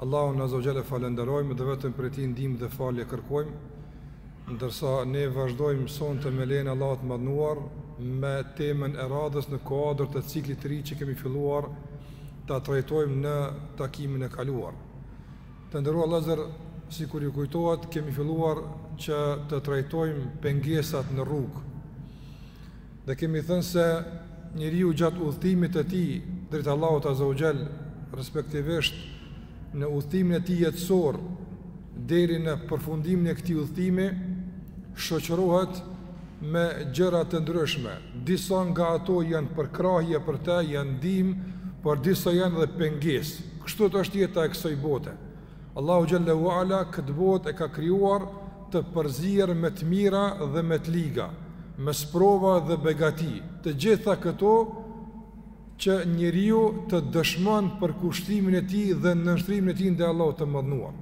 Allahun Azza wa Jalla e falënderojmë dhe vetëm prej Tij ndihmë dhe falje kërkojmë, ndërsa ne vazhdojmë sonte me lejen e Allahut të Madhnuar me temën e radhës në kuadër të ciklit të ri që kemi filluar ta trajtojmë në takimin e kaluar. Të nderuar vëllezër, sikur ju kujtohet, kemi filluar që të trajtojmë pengesat në rrugë. Dhe kemi thënë se njeriu gjatë udhëtimit të tij drejt Allahut Azza wa Jall, respektivisht në udhëtimin e tij jetësor deri në përfundimin e këtij udhëtimi, shoqërohet me gjëra të ndryshme. Disa nga ato janë përkrahje për të, janë ndihmë, por disa janë edhe pengesë. Kështu është jeta e kësaj bote. Allahu xhalla uala këtë botë e ka krijuar të përzier me të mira dhe me të liga, me sprova dhe begati, të gjitha këto që njeriu të dëshmon përkushtimin e tij dhe nënshtrimin e tij ndaj Allahut të Madhnuar.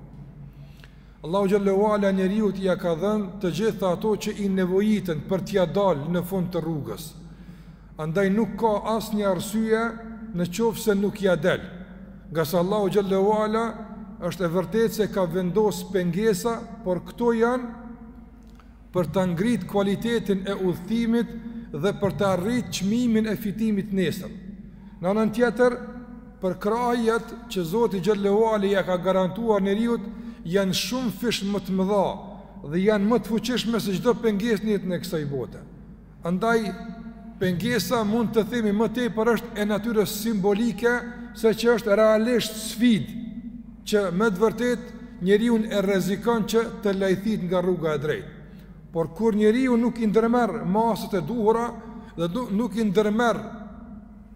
Allahu xhalla uala njeriut ia ka dhënë të gjitha ato që i nevojiten për t'ia dalë në fund të rrugës. Andaj nuk ka asnjë arsye në qoftë se nuk ia del, ngase Allahu xhalla uala është e vërtetë se ka vendosur pengesa, por këto janë për ta ngrit kualitetin e udhëtimit dhe për ta rrit çmimin e fitimit nesër. Në anën tjetër, përkrahjet që Zoti xhalla uala ia ka garantuar njeriut janë shumëfish më të mëdha dhe janë më të fuqishme se çdo pengesë në jetën e kësaj bote. Andaj pengesa mund të themi më tepër është e natyrës simbolike se që është realisht sfidë që me të vërtetë njeriun e rrezikon që të lajthitë nga rruga e drejtë. Por kur njeriu nuk i ndërmerr masat e duhura dhe nuk i ndërmerr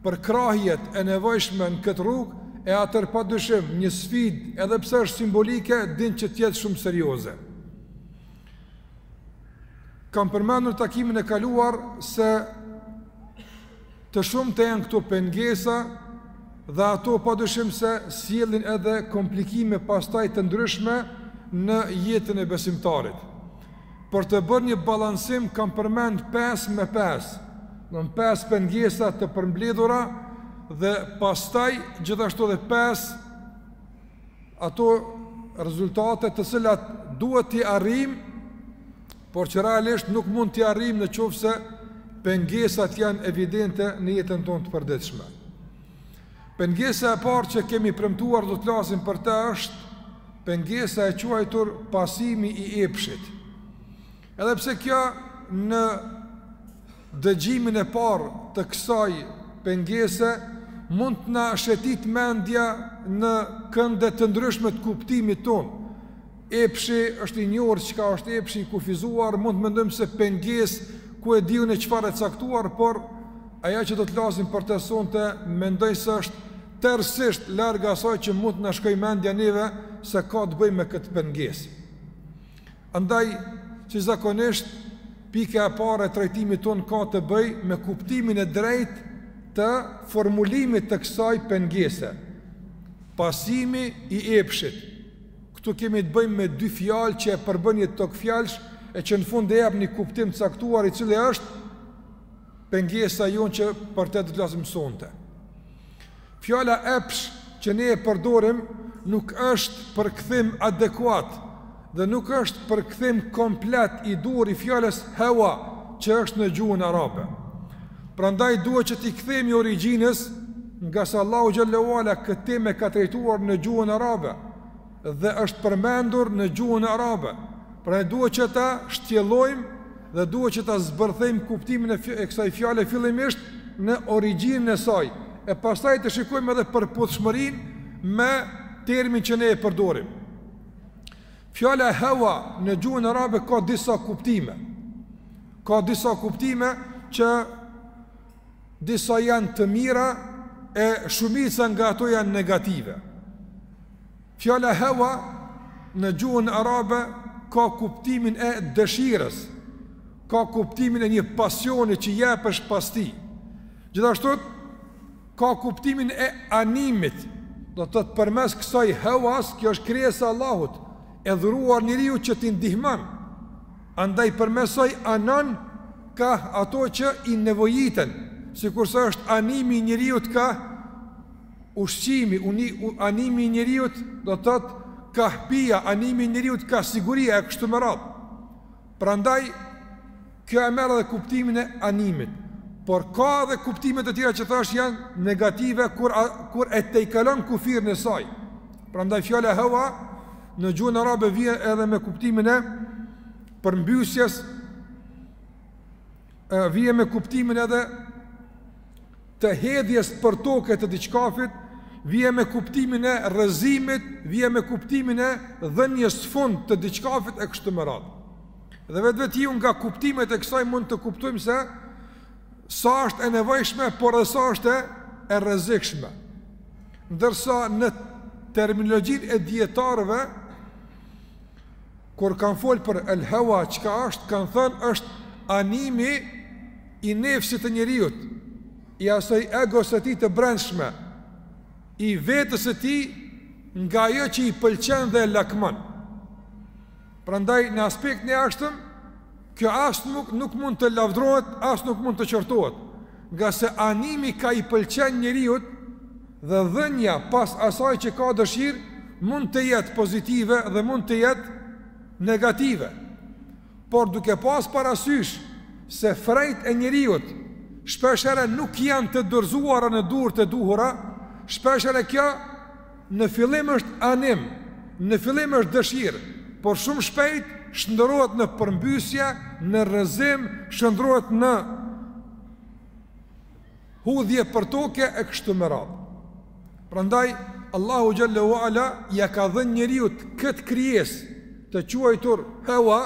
përkrahjet e nevojshme në këtë rrugë, e atëherë pa dyshim një sfidë edhe pse është simbolike din që të jetë shumë serioze. Kam përmend në takimin e kaluar se të shumta janë këto pengesa dhe ato pa dyshim se sjellin edhe komplikime pastaj të ndryshme në jetën e besimtarit. Për të bërë një balansim kam përmend 5 me 5, në 5 pengesa të përmbledhura dhe pastaj gjithashtu edhe 5 ato rezultate të cilat duhet t'i arrijmë, por që realisht nuk mund t'i arrijmë në qoftë se pengesat janë evidente në jetën tonë të përditshme. Pengesa e parë që kemi premtuar do të flasim për të është pengesa e quajtur pasimi i epshit. Edhe pse kjo në Dëgjimin e parë të kësaj pengese mund të na shetitë mendja në kënde të ndryshme të kuptimit tonë. Epshi është i njohur çka është epshi i kufizuar, mund të mendojmë se pengesë ku e di unë çfarë e caktuar, por ajo që do të flasim për të sonte mendoj se është tërësisht larg asaj që mund të na shkojë mendja neve se ka të bëjë me këtë pengesë. Andaj, si zakonisht, pika e parë e trajtimit tonë ka të bëjë me kuptimin e drejtë të formulimit të kësaj pengese. Pasimi i epshit. Këtu kemi të bëjmë me dy fjalë që e përbëjnë një togfjalësh e që në fund e jap një kuptim të caktuar i cili është pengesa jonë që për të të flasim sonte. Fjala epsh që ne e përdorim nuk është përkthim adekuat dhe nuk është përkthim komplet i duhur i fjalës hewa që është në gjuhën arabe. Prandaj duhet që t'i kthehemi origjinës, ngase Allahu xhelle ue ala këtë temë e ka trajtuar në gjuhën arabe. dhe është përmendur në gjuhën arabe, prandaj duhet që ta shtjellojmë dhe duhet që ta zbërthejmë kuptimin e kësaj fjale fillimisht në origjinën e saj, e pastaj të shikojmë edhe përputhshmërinë me termin që ne e përdorim. Fjala hewa në gjuhën arabe ka disa kuptime. Ka disa kuptime që Disa janë të mira e shumica nga ato janë negative. Fjala hewa në gjuhën arabe ka kuptimin e dëshirës, ka kuptimin e një pasioni që jepesh pas tij. Gjithashtu ka kuptimin e animit, do të thotë përmes kësaj hewas, kjo është krijesa e Allahut, e dhuruar njeriut që t'i ndihmon. Andaj përmes saj anon ka ato që i nevojiten, sikurse është animi i njeriut ka ushqimi, uni, animi i njeriut do të thotë ka pija, animi i njeriut ka siguria e kështu me radhë. Prandaj kjo e merr edhe kuptimin e animit. Por ka edhe kuptime të tjera që thashë janë negative kur kur e tejkalon kufirin e saj. Prandaj fjala hewa Në gjuhën arabe vjen edhe me kuptimin e përmbysjes, vjen me kuptimin edhe të hedhjes për tokë të diçkafit, vjen me kuptimin e rrëzimit, vjen me kuptimin e dhënies fund të diçkafit e kështu me radhë. Dhe vetvetiu nga kuptimet e kësaj mund të kuptojmë se sa është e nevojshme, por edhe sa është e rrezikshme. Ndërsa në terminologjinë e dijetarëve kur kanë fol për el hawa çka është, kanë thënë është animi i nefsit të njeriut, i asoj egos së tij të brendshme, i vetës së tij nga ajo që i pëlqen dhe e lakmon. Prandaj në aspektin e jashtëm kjo as nuk nuk mund të lavdrohet, as nuk mund të qortohet, nga se animi ka i pëlqen njeriut dhe dhënja pas asaj që ka dëshirë mund të jetë pozitive dhe mund të jetë negative. Por duke pas parasysh se frejt e njeriut shpeshherë nuk janë të dorëzuara në duart e duhura, shpeshherë kjo Në fillim është anim, në fillim është dëshirë, por shumë shpejt shndërrohet në përmbysje, në rrëzim, shndërrohet në hudhje përtoke e kështu me radhë. Prandaj Allahu xhelle ue ala ia ka dhënë njeriut këtë krijesë të quajtur Hewa,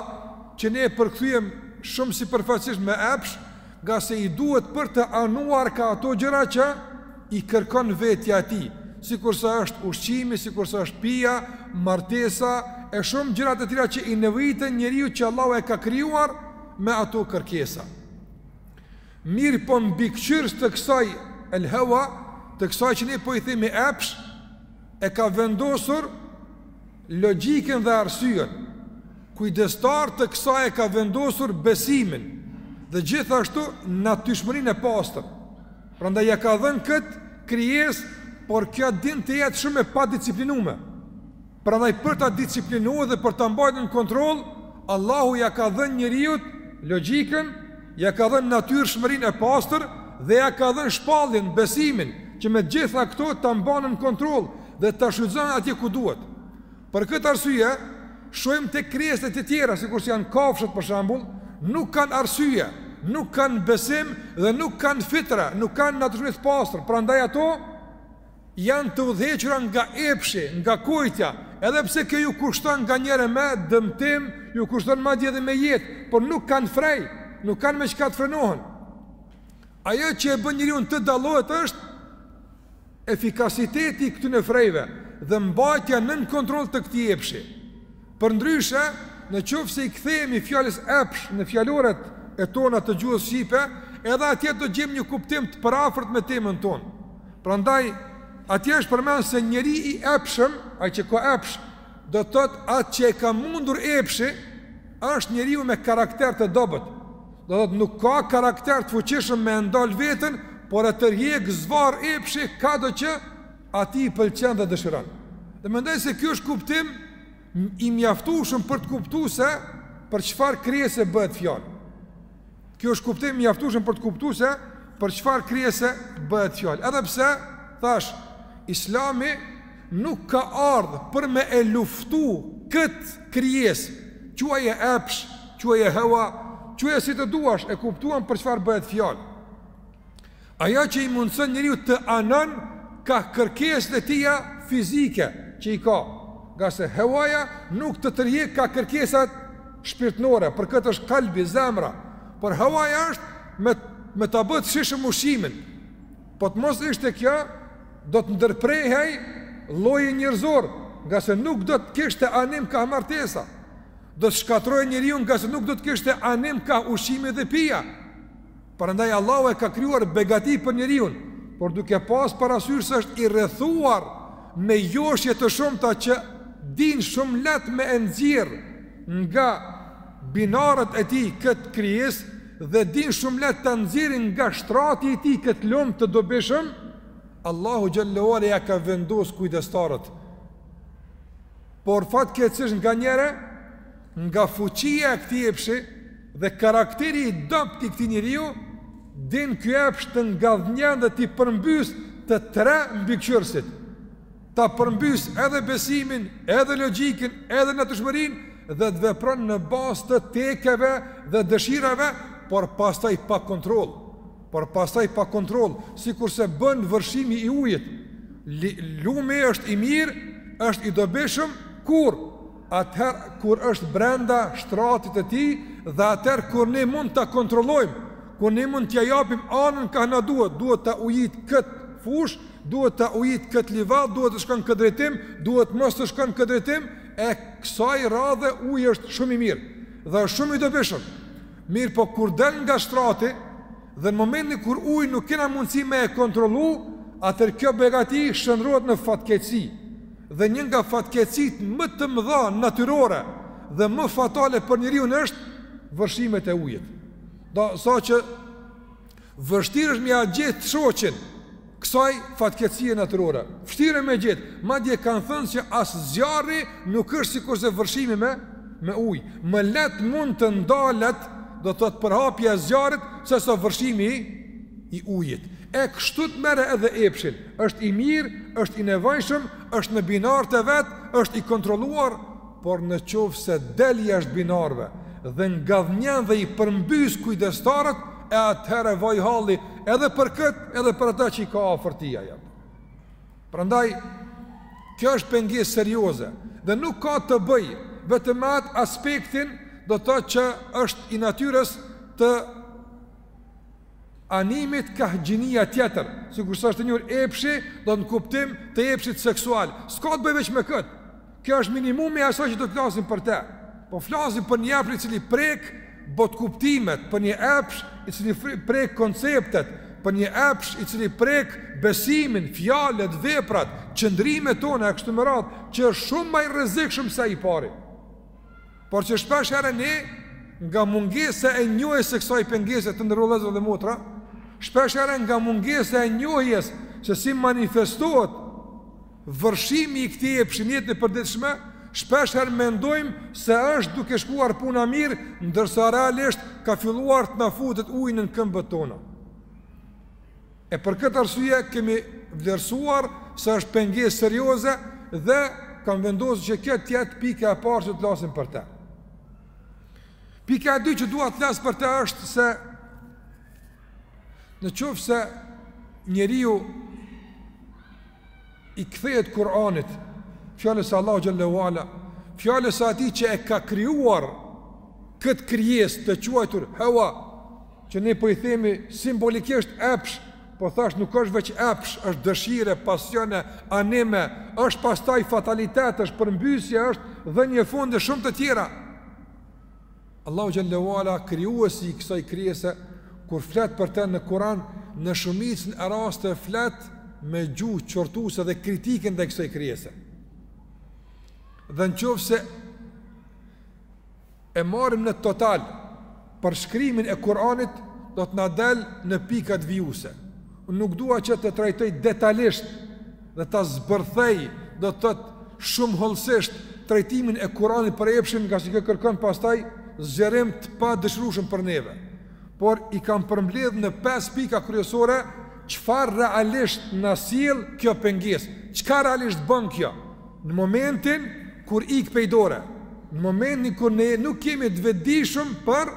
që ne e përkthyem shumë sipërfaqësisht me epsh, Nga se i duhet për të anuar ka ato gjëra që i kërkon vetja e tij, sikurse është ushqimi, sikurse është pija, martesa e shumë gjëra të tjera që i nevojiten njeriut që Allahu e ka krijuar me ato kërkesa. Mirëpo mbikëqyrës të kësaj el hewa, të kësaj që ne po i themi epsh, e ka vendosur Logjikën dhe arsyen, kujdestar të kësaj e ka vendosur besimin dhe gjithashtu natyrshmërinë e pastër. Prandaj ja ka dhënë këtë krijesë, por kjo din të jetë shumë e padisiplinume. Prandaj për ta disiplinu dhe për ta mbajt nën kontroll, Allahu ja ka dhënë njeriut logjikën, ja ka dhënë natyrshmërinë e pastër dhe ja ka dhënë shpalljen, besimin që me gjitha këto ta mban nën kontroll. dhe ta shfrytëzon atje ku duhet. Për këtë arsye, shohim tek krijesat e tjera, sikurse janë kafshët për shembull, nuk kanë arsye, nuk kanë besim dhe nuk kanë fitra, nuk kanë natyrshmëri të pastër, prandaj ato janë të udhëhequra nga epshi, nga kujtja, edhe pse kjo ju kushton nganjëherë me dëmtim, ju kushton madje edhe me jetë, por nuk kanë frej, nuk kanë me çka të frenohen. Ajo që e bën njeriun të dallohet është, Efikasiteti i këtyne frejve dhe mbajtja nën kontroll të këtij epshi. Përndryshe, në qoftë se i kthehemi fjalës epsh në fjaloret e tona të gjuhës shqipe, edhe atje do të gjejmë një kuptim të përafërt me temën tonë. Prandaj, atje është përmend se njeri i epshëm, ai që ka epsh, do të thotë atë që e ka mundur epshi, është njeriu me karakter të dobët. Do të thotë nuk ka karakter të fuqishëm me e ndal veten, por e tërhjek zvarr epshi kado që atij i pëlqen dhe dëshiron. Dhe mendoj se kjo është kuptim i mjaftueshëm për të kuptuar se për çfarë krijese bëhet fjalë. Ky është kuptim i mjaftueshëm për të kuptuar se për çfarë krijese bëhet fjalë. Edhe pse thashë Islami Nuk ka ardhë për me e luftu këtë krijesë, quaje epsh, quaje hewa, quaje si të duash, e kuptuam për çfarë bëhet fjalë. Ajo që i mundëson njeriut të anon ka kërkesat e tija fizike që i ka, nga se hewaja nuk të tërhjek ka kërkesat shpirtërore, për këtë është kalbi, zemra, por hewaja është me, me ta bë të shijshëm ushqimin, Po të mos ishte kjo, do të ndërprehej lloji njerëzor, nga se nuk do të kishte anim ka martesa. Do të shkatërrohej njeriu nga se nuk do të kishte anim ka ushqimi dhe pija. Prandaj Allahu e ka krijuar begati për njeriun, por duke pas parasysh se është i rrethuar me joshje të shumta që din shumë lehtë me e nxjerr nga binarët e tij këtë krijesë, dhe din shumë lehtë ta nxjerrin nga shtrati i tij këtë lum të dobishëm, Allahu xhel-le ue ala ia ka vendos kujdestarët. Por fatkeqësisht nganjëherë, nga fuqia e këtij epshi dhe karakteri i dobët i këtij njeriu, din ky epsh të ngadhnjen dhe t'i përmbys të tre mbikëqyrësit. ta përmbys edhe besimin, edhe logjikën, edhe natyrshmërinë dhe të vepron në bazë të tekeve dhe dëshirave, por pastaj pa kontroll. Por pastaj pa kontroll, sikurse bën vërshimi i ujit. Lumi është i mirë, është i dobishëm kur atëherë kur është brenda shtratit të tij dhe atëherë kur ne mund ta kontrollojmë, kur ne mund t'ia japim anën ka na duhet, duhet ta ujit kët fushë, duhet ta ujit kët livadh, duhet të shkon kët drejtim, duhet mos të shkon kët drejtim, e kësaj radhe uji është shumë i mirë dhe është shumë i dobishëm. Mirëpo kur del nga shtrati, Dhe në momentin kur ujin nuk kena mundësi me e kontrollu, atëherë kjo begati shndërrohet në fatkeqësi. Dhe një nga fatkeqësitë më të mëdha natyrore dhe më fatale për njeriun është vërshimet e ujit. Dosaqë vështirë është me ia gjetë shoqin Kësaj fatkeqësie natyrore. Vështirë me gjet, madje kanë thënë se as zjarri nuk është sikurse vërshimi me me ujë. Më lehtë mund të ndalet, do të thotë përhapja e zjarrit, sesa vërshimi i i ujit. E kështu ti merre edhe epshin, është i mirë, është i nevojshëm, është në binar të vet, është i kontrolluar, por në qoftë se del jashtë binarëve dhe ngadhnjen dhe i përmbys kujdestarët, e atëherë vaj halli edhe për këtë edhe për ata që i ka afër tij aj. Prandaj kjo është pengesë serioze dhe nuk ka të bëjë vetëm me atë aspektin do të thotë që është i natyrës së animit ka gjinia tjetër, sikurse është i njohur epshi, do në kuptim të epshit seksual. S'ka të bëjë veç me këtë. Kjo është minimumi e asaj që do të flasim për të. Po flasim për një epsh i cili prek botëkuptimet, për një epsh i cili prek konceptet, për një epsh i cili prek besimin, fjalët, veprat, qëndrimet tona e kështu me radhë, që është shumë më i rrezikshëm se i pari. Por që shpesh herë ne nga mungesa e njohjes së kësaj pengese të nderuar vëllezër dhe motra, shpesh herë nga mungesa e njohjes se si manifestohet Vërshimi i këtij epshi në jetën e përditshme, shpesh herë mendojmë se është duke shkuar puna mirë, ndërsa realisht ka filluar të na futet ujë nën këmbët tona. E për këtë arsye kemi vlerësuar se është pengesë serioze dhe kam vendosur që kjo të jetë pika e parë që të flasim për të. Pika e dytë që dua të flas për të është se në qoftë se njeriu i kthehet Kur'anit, fjalës së Allahut xhelle ue ala, fjalës së atij që e ka krijuar këtë krijesë të quajtur Heua, që ne po i themi simbolikisht epsh, po thashë nuk është veç epsh, është dëshirë, pasione, anime, është pastaj fatalitet, është përmbysje, është dhe një fund, e shumë të tjera. Allahu xhelle ue ala krijuesi i kësaj krijese kur flet për të në Kur'an në shumicën e rasteve flet me gjuhë qortuese dhe kritike ndaj kësaj krijese. Dhe në qoftë se e marrim në total përshkrimin e Kur'anit do të na del në pikat vijuese. Unë nuk dua që të trajtoj detalisht dhe ta zbërthej, do të thotë shumë hollësisht trajtimin e Kuranit për epshin, ngase kërkon pastaj zgjerim të padëshirueshëm për neve. Por i kam përmbledh në 5 pika kryesore çfarë realisht na sjell kjo pengesë, çka realisht bën kjo, në momentin kur ik prej dore, në momentin kur ne nuk jemi të vetëdijshëm për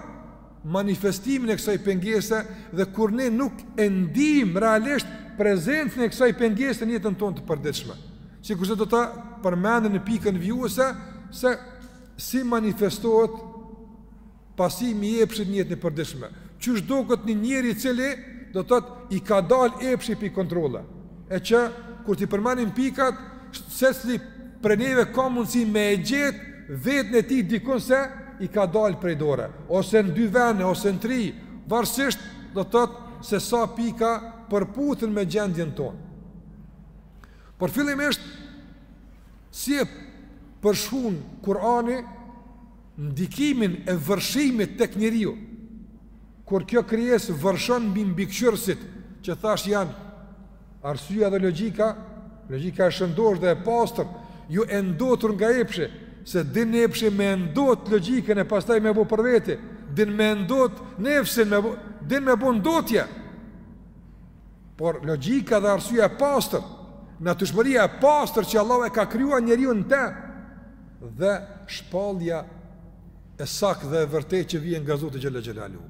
manifestimin e kësaj pengese dhe kur ne nuk e ndijmë realisht prezencën e kësaj pengese në jetën tonë të përditshme. Sikurse do ta përmendim në pikën vijuese se si manifestohet pasimi i epshit në jetën e përditshme. Qysh duket një njeri i cili do të thotë i ka dalë epshi prej kontrolle. E që kur ti përmenim pikat, secili prej neve ka mundësi me e gjet veten e tij dikun se i ka dalë prej dore, ose në dy vene, ose në tri, varësisht do të thotë se sa pika përputhen me gjendjen tonë. Por fillimisht si e përshkruan Kur'ani ndikimin e vërshimit tek njeriu, kur kjo krijesë vërshon mbi mbikëqyrësit, që thashë janë arsyeja dhe logjika, logjika e shëndoshë dhe e pastër, jo e ndotur nga epshi, se din epshi me ndot logjikën e pastaj me bo për veti, din me ndot nefsin, me bo, din me bo ndotje. Por logjika dhe arsyeja e pastër, natyrshmëria e pastër që Allahu e ka krijuar njeriun në të dhe shpallja e saktë dhe e vërtetë që vjen nga Zoti xhel-le xhelaluhu.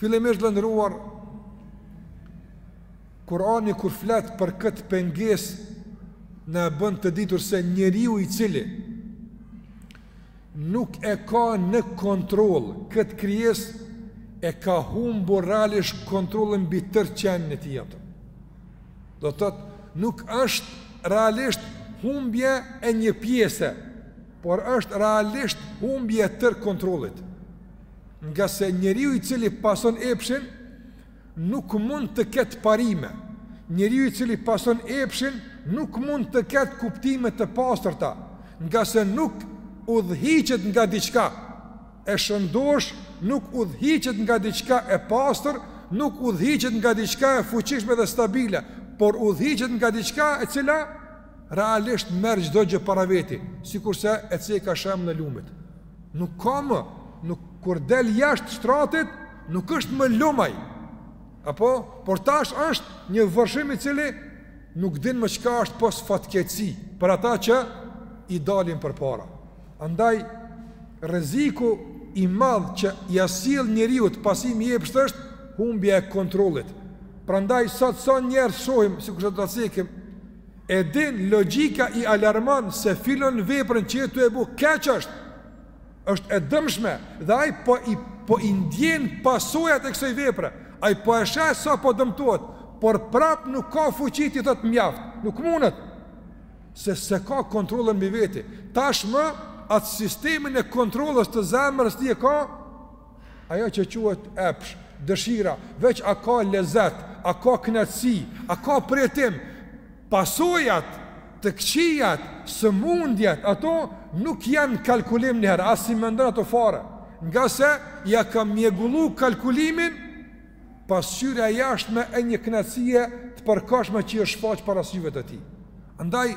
Fillimisht të nderuar Kurani kur flet për këtë pengesë na e bën të ditur se njeriu i cili nuk e ka në kontroll këtë krijesë e ka humbur realisht kontrollin mbi tërë qenien e tij atë. Do të thotë nuk është realisht humbje e një pjese, por është realisht humbje e tërë kontrollit. Ngase njeriu i cili pason epshin Nuk mund të ketë parime. Njeriu i cili pason epshin nuk mund të ketë kuptime të pastërta, ngase nuk udhëhiqet nga diçka e shëndoshë, nuk udhëhiqet nga diçka e pastër, nuk udhëhiqet nga diçka e fuqishme dhe stabile, por udhëhiqet nga diçka e cila realisht merr çdo gjë para veti, sikurse e ceka shembullin e lumit. Nuk ka më, nuk kur del jashtë shtratit, nuk është më lum ai. Apo, por tash është një vërshim i cili nuk din më çka është pos fatkeqësi për ata që i dalin përpara. Andaj rreziku i madh që ia sjell njeriut pasimi i epshit është humbja e kontrollit. Prandaj sot sa njerëz shohim sikurse do ta cekim E din logjika i alarmon se filan veprën që je tu e bo keq është është e dëmshme dhe ai po i, po i ndjen pasojat e kësaj vepre ai po e sheh sa po dëmtohet por prap nuk ka fuqi t'i thotë mjaft nuk mundet se s'e ka kontrollën mbi vete tashmë atë sistemin e kontrollës të zemrës ti e ka Ajo që quhet epsh, dëshira, veç a ka lezet, a ka kënaqësi, a ka përjetim, pasojat, të këqijat, sëmundjet, ato nuk janë kalkulim njëherë, as s'i mendon ato fare, ngase ia ka mjegullu kalkulimin, pasqyra e jashtme e një kënaqësie të përkohshme që i është shfaq para syve të tij. Andaj,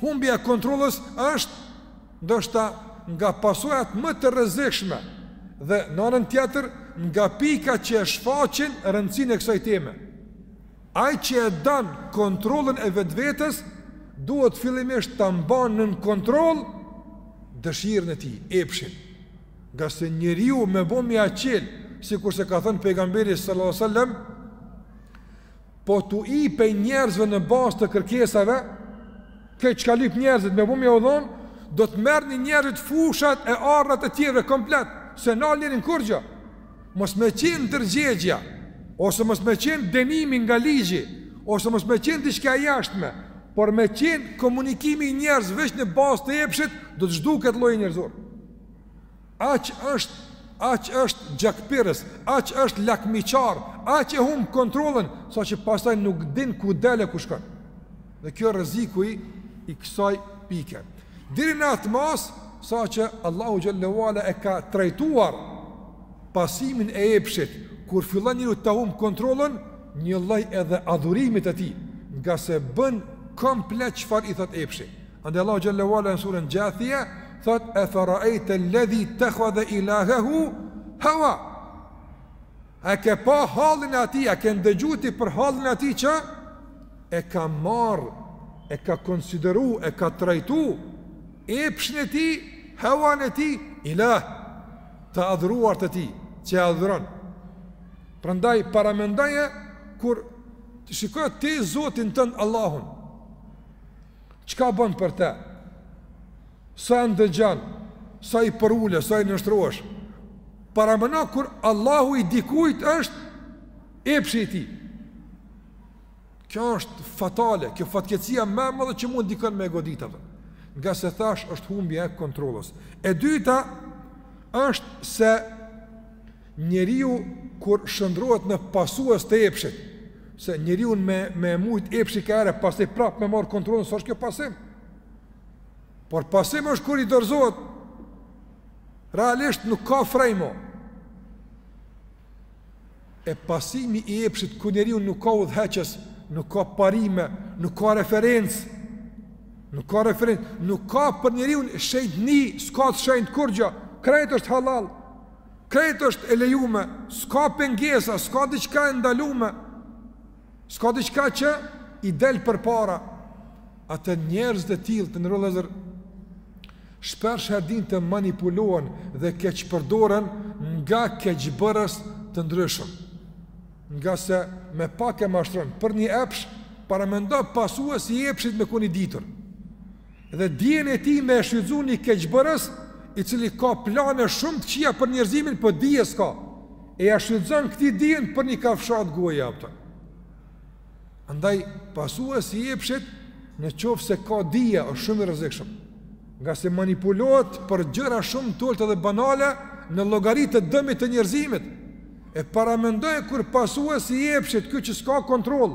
humbja e kontrollës është Ndoshta nga pasojat më të rrezikshme dhe në anën tjetër nga pikat që e shfaqin rëndësinë e kësaj teme. Ai që e don kontrollën e vetvetes duhet fillimisht ta mban nën kontroll dëshirën e tij, epshin. Ngase njeriu me bo vaki, sikurse ka thënë pejgamberi sallallahu sallam, Po t'u ipej njerëzve në bazë të kërkesave, këtë çka lypin njerëzit me bo me ua dhon, do të merrnin njerëzit fushat e arat e tjerëve komplet, s'e na linin kurrgjë. Mos me qenë ndërgjegjja ose mos me qenë dënimi nga ligji ose mos me qenë diçka e jashtme, por me qenë komunikimi i njerëzve veç në bazë të epshit, do të zhdukej lloji njerëzor. Aq është, aq është gjakpirës, aq është lakmiçar, aq e humb kontrollën, saqë pastaj nuk din ku del e ku shkon. Dhe kjo rreziku i i kësaj pike. Deri në atë masë, saqë Allahu xhelle ue ala e ka trajtuar pasimin e epshit, kur fillon njeriu ta humb kontrollën, një lloj edhe adhurimi të tij, ngase bën komplet çfarë i thotë epshi. Andaj Allahu xhelle ue ala në surën Xhathije thotë efaraait alladhi takhadha ilahahu hawa. A ke pa hallin e atij, a ke ndëgjuar ti për hallin e atij që e ka marr, e ka konsideru, e ka trajtu epshin e tij, hawan e tij ilah të adhuruar të tij, që e adhuron. Prandaj paramendoje kur të shikon ti Zotin tënd Allahun, Çka bën për të? Sa ia ndëgjon? Sa i përulesh, sa i nënshtrohesh? Paramendo kur Allahu i dikujt është epshi i tij. Kjo është fatale, kjo fatkeqësia më e madhe që mund dikon me e godit. Ngase thashë është humbje e kontrollës. E dyta është se Njeriu kur shndrohet në pasues të epshit, se njeriun me mujt epshi ka herë pastaj prap me marr kontrollin s'është kjo pasim. Por pasim është kur i dorëzohet realisht nuk ka fre ma. E pasimi i epshit kur njeriu nuk ka udhëheqës, nuk ka parime, nuk ka referencë. Nuk ka referencë, nuk ka për njeriun shenjtni, s'ka të shenjtë kurgja. Krejt është hallall. Krejt është e lejume, s'ka pengesa, s'ka diqka e ndalume, s'ka diçka që i del përpara, atëherë njerëzit e tillë të nderuar vëllezër, shpeshherë dinë të manipulohen dhe keqpërdoren nga keqbërës të ndryshëm. Ngase me pak e mashtron, për një epsh, paramendo pasuesi i epshit me kon i ditur. Dhe dijen e tij me e shfrytëzu një keqbërës, i cili ka plane shumë të këqija për njerëzimin, po dije s'ka. E ia shfrytëzon këtij dijen për një kafshatë goje, aptal. Andaj, pasuesi i epshit, në qoftë se ka dije, është shumë i rrezikshëm. Ngase manipulohet për gjëra shumë të ulta dhe banale, në llogari të dëmit të njerëzimit, e paramendoje kur pasuesi i epshit, kjo që s'ka kontroll,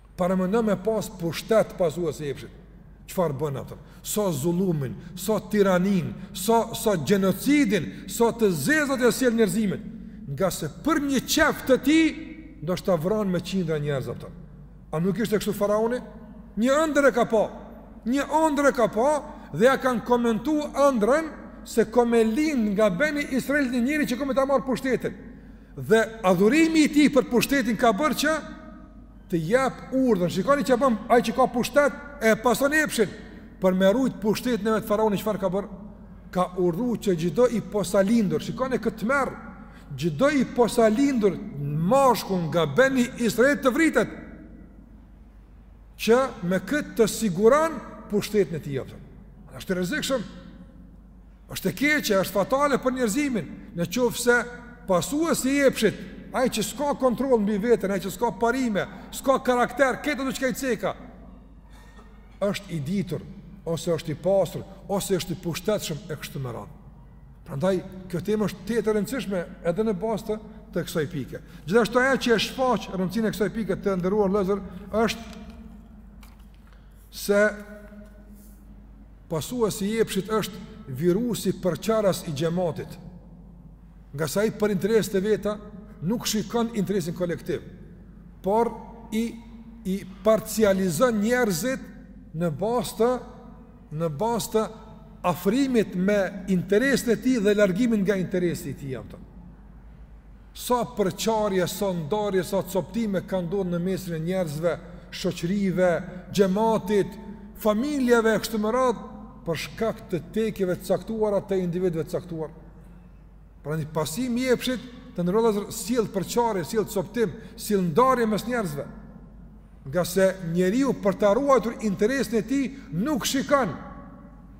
Paramendo me pas pushtet pasuesi i epshit. Çfarë bën ato? Sa zullumin, sa tiraninë, sa, sa gjenocidin, sa të zezat ia sjell njerëzimit. Ngase për një qef të tij, ndoshta vran me qindra njerëz ato. A nuk ishte kështu faraoni? Një ëndër e ka pa. Një ëndërr e ka pa dhe ia kanë komentu ëndrën se ka me lind nga Beni Israelët një njeri që ka me ta marrë pushtetin. Dhe adhurimi i tij për pushtetin ka bërë që të jep urdhrin. Shikoni çfarë bën ai që ka pushtet e pason epshin për me rujt pushtetin e vet faraoni çfarë ka bërë? Ka urdhëruar që çdo i posalindur, shikoni tmerr, çdo i posalindur mashkull nga Beni Israel të vritet që me këtë të siguron pushtetin e tij. Është i rrezikshëm. Është e keqe, është fatale për njerëzimin, në qoftë se pasuesi i epshit, ai që s'ka kontroll mbi veten, ai që s'ka parime, s'ka karakter, këto çka i ceka. Është i ditur ose është i pasur ose është i pushtetshëm e kështu me radhë. Prandaj kjo temë është tejet e rëndësishme edhe në bazë të, të kësaj pike. Gjithashtu ajo që e shfaq rëndësinë e kësaj pike të nderuar vëllezër është se pasuesi i epshit është virusi përçaras i xhamatit. Ngase ai për interes të veta nuk shikon interesin kolektiv, por i i parcializon njerëzit në bazë të në bazë të afrimit me interesin e tij dhe largimin nga interesi i tij apo. Sa përçarje, sa ndarje, sa copëtime kanë ndodhur në mesin e njerëzve, shoqërive, xhematit, familjeve e kështu me radhë për shkak të tekeve të caktuara të individëve të caktuar. Prandaj pasimi i epshit të nderuar vëllezër sjell përçarje, sjell copëtim, sjell ndarje mes njerëzve. Ngase njeriu për të ruajtur interesin e tij nuk shikon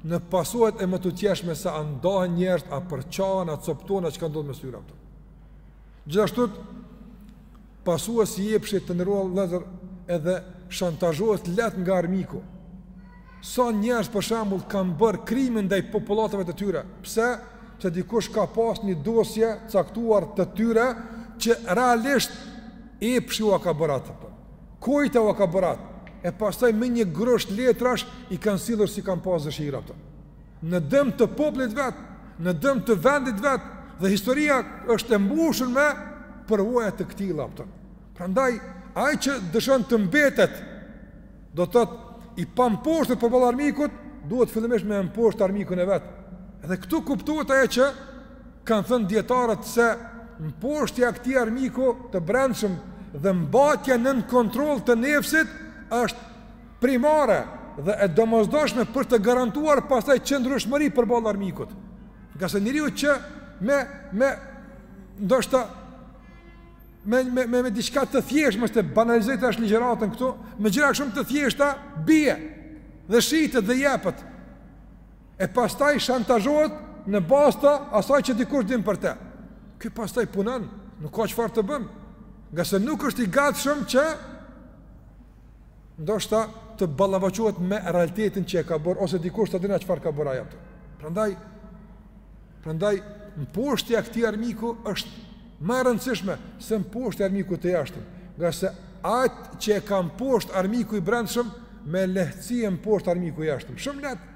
në pasojat e mëtutjeshme se a ndahen njerëz, a përçahen, a coptohen, a çka ndodh me ta apo. Gjithashtu pasuesi i epshit të nderuar vëllezër edhe shantazhohet lehtë nga armiku. Sa njerëz për shembull kanë bërë krime ndaj popullatave të tyre, pse? Pse dikush ka pas një dosje caktuar të tyre që realisht epshi ua ka bërë atë apo. Kujt ua ka bërë atë? E pastaj me një grusht letrash i kanë sillur si kanë pas dëshirë apo. Në dëm të popullit vet, në dëm të vendit vet dhe historia është e mbushur me përvoja të këtilla apo. Prandaj ai që dëshon të mbetet Do të thotë i pamposhtur përballë armikut, duhet fillimisht me mposht armikun e vet. Dhe këtu kuptohet ajo që kanë thënë dijetarët se mposhtja e këtij armiku të brendshëm dhe mbajtja nën kontroll të nefsit është primare dhe e domosdoshme për të garantuar pastaj qëndrueshmëri përballë armikut. Ngase njeriu që me me ndoshta me me me, me diçka të thjeshtë mos të banalizoj tash ligjëratën këtu, me gjëra shumë të thjeshta bie dhe shitet dhe jepet. E pastaj shantazhohet në bazë të asaj që dikush din për të. Ky pastaj punon, nuk ka çfarë të bën. Ngase nuk është i gatshëm që ndoshta të ballafaqohet me realitetin që e ka bërë ose dikush ta dijë çfarë ka bërë ai apo. Prandaj Prandaj mposhtja e këtij armiku është më e rëndësishme se mposhtja e armikut të jashtëm, ngase atë që e ka mposht armiku i brendshëm me lehtësi e mposht armiku i jashtëm. Shumë lehtë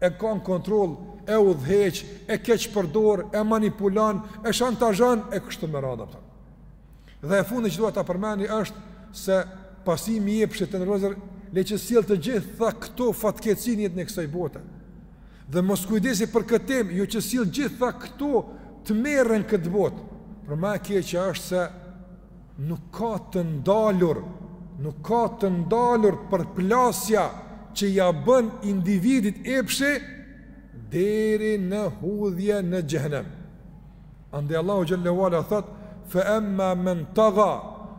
e ka në kontroll, e udhëheq, e keqpërdor, e manipulon, e shantazhon e kështu me radhë apo. Dhe e fundi që dua ta përmendi është se pasimi i epshit të nderuar vëllezër, le që sjell të gjitha këto fatkeqësi në jetën e kësaj bote. Dhe moskujdesi për këtë temë, jo që sill gjitha këto tmerre në këtë botë. Por ma e keqja është se nuk ka të ndalur, nuk ka të ndalur përplasja që ia bën individit epshi deri në hudhje në xhehnem. Andaj Allahu xhelle ue ala thot: "Fa amma man tagha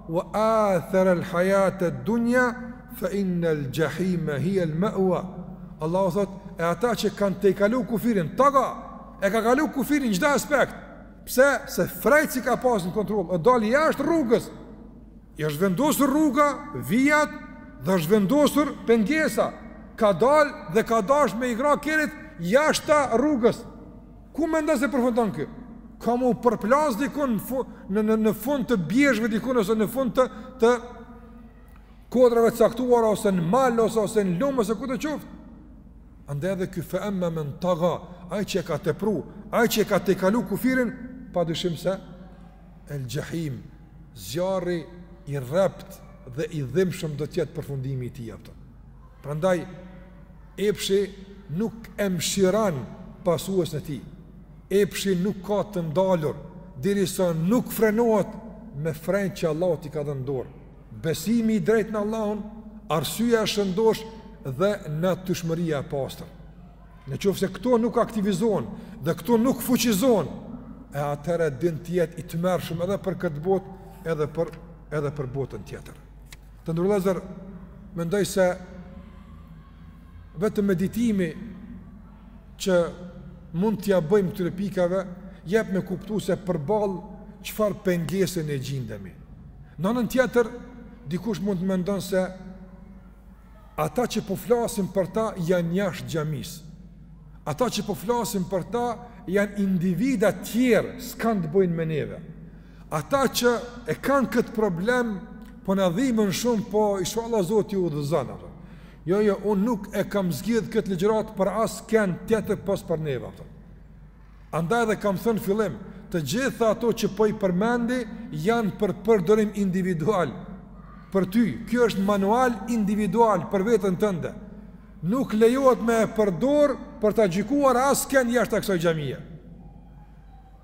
wa athara al-hayat ad-dunya fa inna al-jahima hiya al-ma'wa." Allahu thot: "E ata që kanë tejkalu kufirin, tagha, e ka kalu kufirin çdo aspekt. Pse? Se frejt s'i ka pas në kontroll, o dal jashtë rrugës. I është vendosur rruga, vijat dhe është vendosur pengesa. Ka dal dhe ka dash me igra kerrit jashtë rrugës. Ku mendon se përfundon ky? Ka me u përplas dikun në, në, në fund të bjeshve dikun ose në fund të, të kodrave të caktuara ose në mal ose, ose në lumë ose kudo qoftë. Andaj edhe ky fe emma men taga, ai që e ka tepru, ai që e ka tejkalu kufirin, pa dyshim se El Jahim, zjarri i rreptë dhe i dhimbshëm do të jetë përfundimi i tij apo. Prandaj epshi nuk e mëshiron pasuesin e tij. Epshi nuk ka të ndalur derisa nuk frenohet me frenjtë që Allahu t'i ka dhënë n'dorë. Besimi i drejtë në Allahun, arsyeja e shëndosh dhe natyrshmëria e pastër. Në qoftë se këto nuk aktivizohen dhe këto nuk fuqizohen, e atëherë din të jetë i tmerrshëm edhe për këtë botë, edhe për, edhe për botën tjetër. Të nderuar vëllezër, mendoj se vetëm meditimi që mund t'ia bëjmë këtyre pikave, jep me kuptu se përballë çfarë pengese ne gjindemi. Në anën tjetër, dikush mund të mendon se Ata që po flasim për ta janë jashtë xhamisë. Ata që po flasim për ta janë individa të tjerë, s'kan të bëjnë me neve. Ata që e kanë kët problem po na dhimën shumë, po inshallah Zoti i udhëzon apo. Jo, jo, unë nuk e kam zgjidh kët ligjërat për askënd tjetër pos për neve apo. Andaj edhe kam thënë n'fillim, të gjitha ato që po i përmendi janë për përdorim individual. Për ty, ky është manual individual për veten tënde. Nuk lejohet me e përdor për ta gjykuar askënd jashtë kësaj xhamie.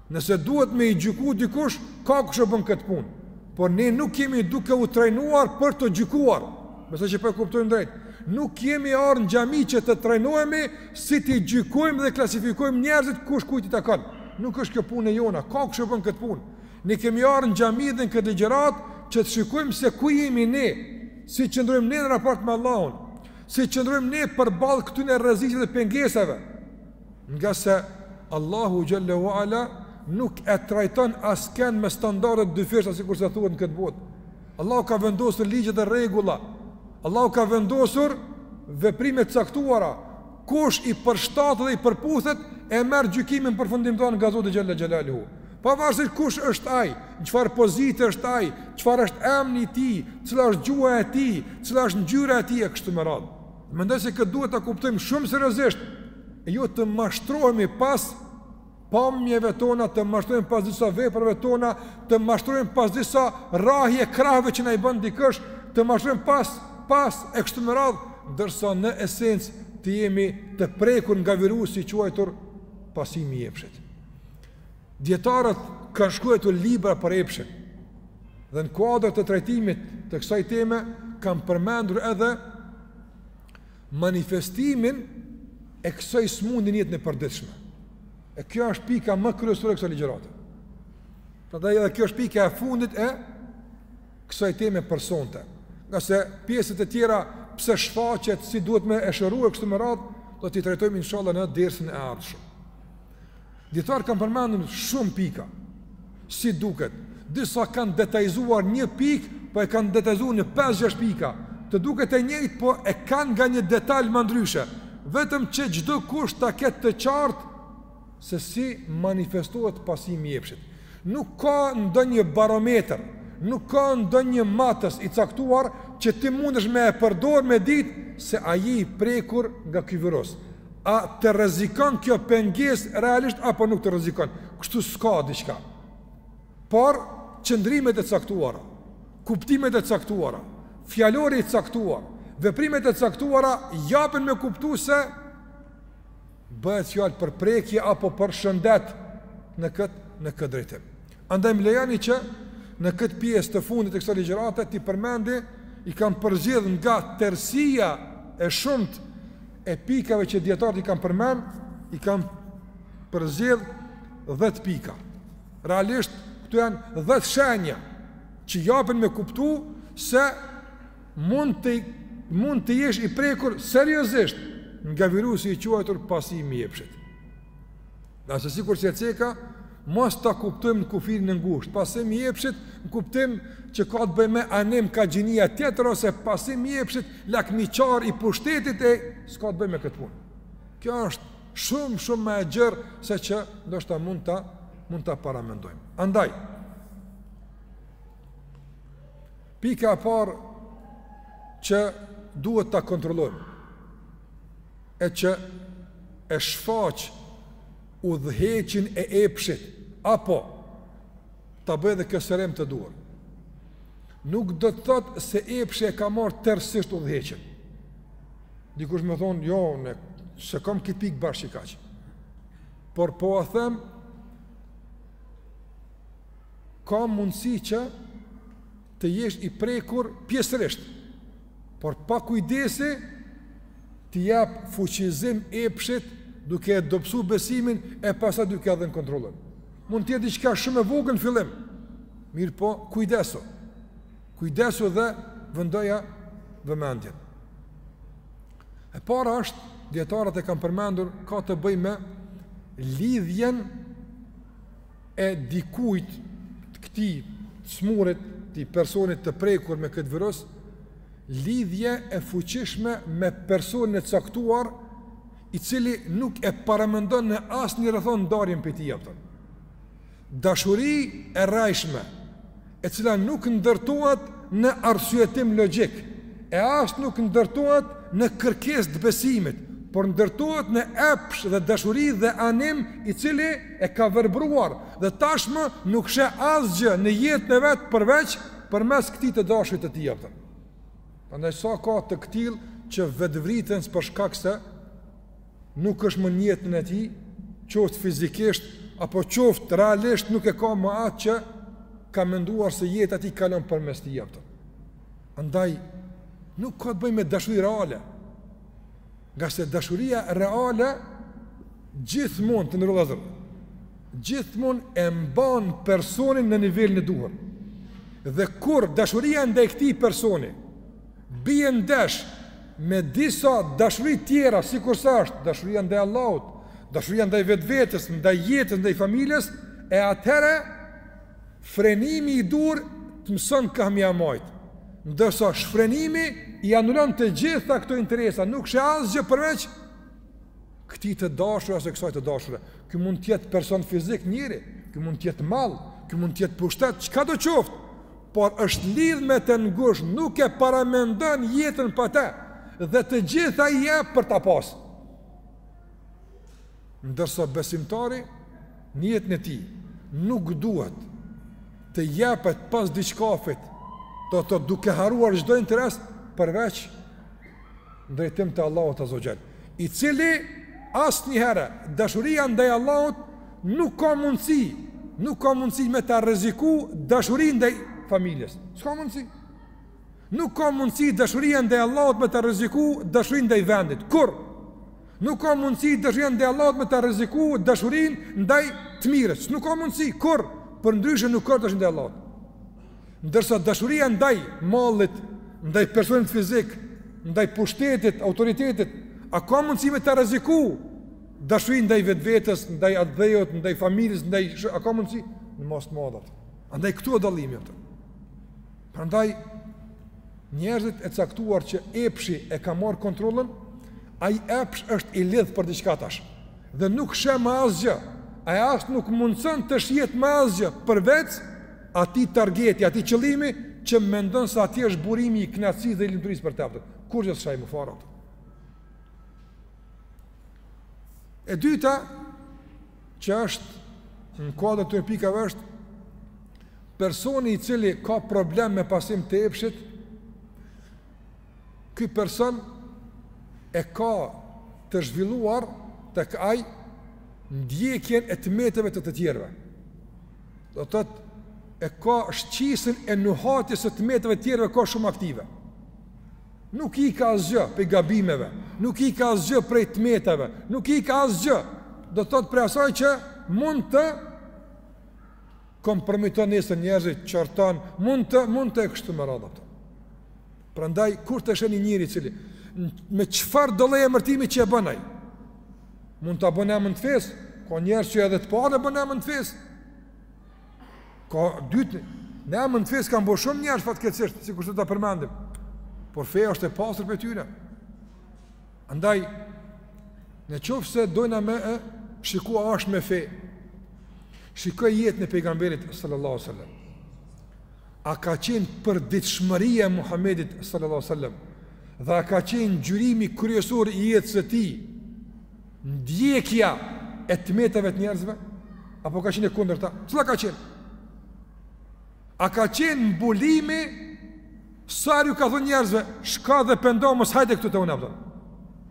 Nëse duhet me i gjyku dikush, ka kush e bën këtë punë. Por ne nuk jemi duke u trajnuar për të gjykuar. Besoj që po e kuptojmë drejt. Nuk jemi ardh në xhami që të trajnohemi Si t'i gjykojmë dhe klasifikojmë njerëzit, kush kujt i takon? Nuk është kjo puna jonë, ka kush e bën këtë punë. Ne kemi ardhur në xhami dhe në këtë ligjëratë që të shikojmë se ku jemi ne, si qëndrojmë ne në raport me Allahun, si qëndrojmë ne përballë këtyre rreziqeve dhe pengesave. Ngase Allahu xhel-le ue ala nuk e trajton askënd me standarde dyfishta sikurse thuhet në këtë botë. Allahu ka vendosur ligje dhe rregulla. Allahu ka vendosur veprime të caktuara. Kush i përshtatet dhe i përputhet e merr gjykimin përfundimtar nga Zoti xhel-le xhelaluhu. Pavarësisht kush është ai, çfarë pozite është ai, çfarë është emri i tij, cila është gjuha e tij, cila është ngjyra e tij e kështu me radhë. Mendoj se këtë duhet ta kuptojmë shumë seriozisht e jo të mashtrohemi pas pamjeve tona, të mashtrohemi pas disa veprave tona, të mashtrohemi pas disa rrahje krahëve, që na i bën dikush, të mashtrohemi pas pas e kështu me radhë, ndërsa në esencë të jemi të prekur nga virusi i quajtur pasimi i epshit. Dijetarët kanë shkruajtur libra për epshin. Dhe në kuadër të trajtimit të kësaj teme kanë përmendur edhe manifestimin e kësaj sëmundjeje në jetën e përditshme. E kjo është pika më kryesore e kësaj ligjërate. Prandaj edhe kjo është pika e fundit e kësaj teme për sonte. Ngase pjesët e tjera pse shfaqet si duhet me e shëru e kështu me radhë, do t'i trajtojmë inshallah në dersin e ardhshëm. Dijetarët kanë përmendur shumë pika. Si duket, disa kanë detajzuar një pikë, po e kanë detajzuar në 5-6 pika. Të duket e njëjtë, po e kanë nga një detaj më ndryshe. Vetëm që çdokush ta ketë të qartë se si manifestohet pasimi i epshit. Nuk ka ndonjë barometër, nuk ka ndonjë matës i caktuar që ti mundesh me e përdor me ditë se a je i prekur nga ky virus. A të rrezikon kjo pengesë realisht apo nuk të rrezikon? Kështu s'ka diçka. Por qëndrimet e caktuara, kuptimet e caktuara, fjalori i caktuar, veprimet e caktuara japin me kuptu se bëhet fjalë për prekje apo për shëndet në këtë në këtë drejtim. Andaj më lejoni që në këtë pjesë të fundit të kësaj ligjërate t'i përmendi, i kam përzgjedh nga tërësia e shumtë e pikave që dijetarët i kanë përmend, i kam përzgjedh dhjetë pika. Realisht, këto janë dhjetë shenja që japin me kuptu se mund të, mund të jesh i prekur seriozisht nga virusi i quajtur pasimi i epshit. Ngase sikurse e ceka, mos ta kuptojmë në kufirin e ngushtë, pasim i epshit në kuptim që ka të bëjë me anim ka gjinia tjetër ose pasim i epshit lakmiqar i pushtetit e s'ka të bëjë me këtë punë. Kjo është shumë shumë më e gjerë se që ndoshta mund ta mund ta paramendojmë. Andaj pika e parë që duhet ta kontrollojmë e që e shfaq udhëheqjen e epshit apo ta bëj edhe një sqarim të duhur. Nuk do të thotë se epshi e ka marrë tërësisht udhëheqjen. Dikush me thonë, jo, nëse kam këtë pikë bashkë i kaqë. Por po a them, ka mundësi që të jesh i prekur pjesërisht, por pakujdesi t'i japë fuqizim epshit duke e dobësu besimin e pastaj duke dhënë kontrollën. Mund të jetë diçka shumë e vogël në fillim, mirëpo kujdesu, kujdesu dhe vendoja vëmendjen. E para është, dijetarët e kanë përmendur, ka të bëjë me lidhjen e dikujt të këtij të smurit, të atij personit të prekur me këtë virus, lidhje e fuqishme me personin e caktuar, i cili nuk e paramendon në asnjë rrethanë ndarjen prej tij jepëtën. Dashuri e rrejshme, e cila nuk ndërtohet në arsyetim logjik, e as nuk ndërtohet në kërkesë të besimit, por ndërtohet në epsh dhe dashuri dhe anim i cili e ka verbuar dhe tashmë nuk sheh asgjë në jetën e vet përveç përmes këtij të dashurit të tij apo. Andaj sa ka të këtillë që vetëvriten se për shkak se nuk është më në jetën e tij, qoftë fizikisht apo qoftë realisht nuk e ka më atë që ka menduar se jeta e tij kalon përmes tij apo. Andaj nuk ka të bëjë me dashuri reale. Ngase dashuria reale gjithmonë kontrollohet. Gjithmonë e mban personin në nivelin e duhur. Dhe kur dashuria ndaj këtij personi bie ndesh me disa dashuri të tjera, sikurse është dashuria ndaj Allahut, dashuria ndaj vetvetes, ndaj jetës, ndaj familjes, e atëherë frenimi i duhur të mëson ka me ia mbajt. Ndërsa shfrenimi i anulon të gjitha këto interesa, nuk sheh asgjë përveç këtij të dashur ose kësaj të dashur. Ky mund të jetë person fizik njeri, ky mund të jetë mall, ky mund të jetë pushtet, çkado qoftë. por është lidh me të ngusht, nuk e paramendon jetën pa të dhe të gjitha i jep për ta pas. Ndërsa besimtari në jetën e tij nuk duhet të jepet pas diçkafit, do thotë duke harruar çdo interes përveç Drejtim të Allahut azza wa jall, i cili asnjëherë dashuria ndaj Allahut nuk ka mundësi, nuk ka mundësi me ta rreziku dashurinë ndaj familjes. S'ka mundësi. Nuk ka mundësi dashuria ndaj Allahut me ta rreziku dashurinë ndaj vendit. Kurrë nuk ka mundësi dashuria ndaj Allahut me ta rreziku dashurinë ndaj të mirës. Nuk ka mundësi. Kurrë, përndryshe nuk ka dashuri ndaj Allahut. Ndërsa dashuria ndaj mallit, ndaj personit fizik, ndaj pushtetit, autoritetit, a ka mundësi me ta rreziku dashurinë ndaj vetvetes, ndaj atdheut, ndaj familjes, ndaj a ka mundësi në masë të madhe. Andaj këtu ë dallimi. Prandaj njerëzit e caktuar që epshi e ka marrë kontrollën, ai epsh është i lidh për diçka tash dhe nuk sheh më asgjë. Ai as nuk mundëson të shihet më asgjë përveç atij targeti, atij qëllimi që mendon se aty është burimi i kënaqësisë dhe i lumturisë për të. Kurrgjë s'sheh më fare. E dyta që është në kuadër të pikave është personi i cili ka problem me pasim të epshit, ky person e ka të zhvilluar tek ai ndjekjen e të metave të të tjerëve. do të thotë e ka shqisën e nuhatjes së të metave të tjerëve e ka shumë aktive. Nuk i ik asgjë prej gabimeve, nuk i ik asgjë prej të metave, nuk i ik asgjë. Do të thotë prej asaj që mund të kompromiton nesër njerëzit, qorton, mund të mund të e kështu me radhë. Prandaj kur të shihni njeri i cili me çfarëdo lloj emërtimi që e bën ai, mund ta bën n'emën të fesë, ka njerëz që edhe të parë e bën n'emën të fesë. Ka dytë në emën të fesë kanë bërë shumë njerëz fatkeqësisht, sikur të ta përmendim. Por feja është e pastër prej tyre. Andaj ne qoftë se dojna me shikua a është me fe. Shikoj jetën e pejgamberit sallallahu alajhi wasallam. A ka qenë përditshmëria e Muhamedit sallallahu alaihi wasallam dhe a ka qenë ngjyrimi kryesor i jetës së tij ndjekja e të metave të njerëzve apo ka qenë e kundërta? Cila ka qenë? A ka qenë mbulimi sa herë ju ka thonë njerëzve, shko dhe pendohu, mos hajde këtu te unë apo?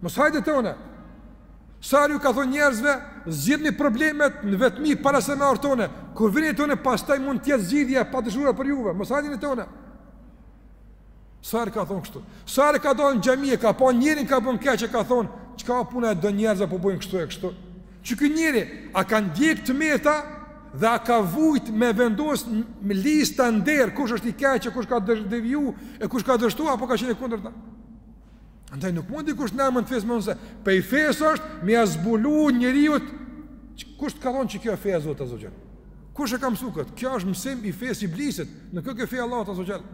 Mos hajde te unë. Sa herë u ka thonë njerëzve, zgjidhni problemet në vetmi para se me ardh te une. Kur vini te une pastaj mund të jetë zgjidhja e padëshirueshme për juve. Mos hajdeni te une. Sa herë ka thonë kështu? Sa herë ka thonë n'xhami e ka pa njërin ka bën keq e ka thonë, çka puna e do njerëzve po bëjnë kështu e kështu. Qiky njeri a ka ndjek të meta dhe a ka vujt me vendos në lista nder kush është i keq e kush ka deviju e kush ka dështu apo ka qenë e kundërta. Andaj nuk mund dikush në emër të fesë me thonë se prej fesë është me ja zbulu njeriut kush të ka thonë që kjo asht feja e Zotit azze ve xhel. Kush ta ka mësu kët? Kjo është mësim i fesë së Iblisit, nuk o kjo feja e Allahut azze ve xhel.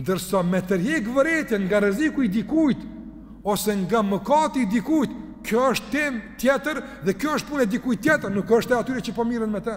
Ndërsa me tërhjek vërejtjen nga rreziku i dikujt ose nga mëkati i dikujt, kjo është temë tjetër dhe kjo është punë e dikujt tjetër, nuk është e atyre që po mirren me te.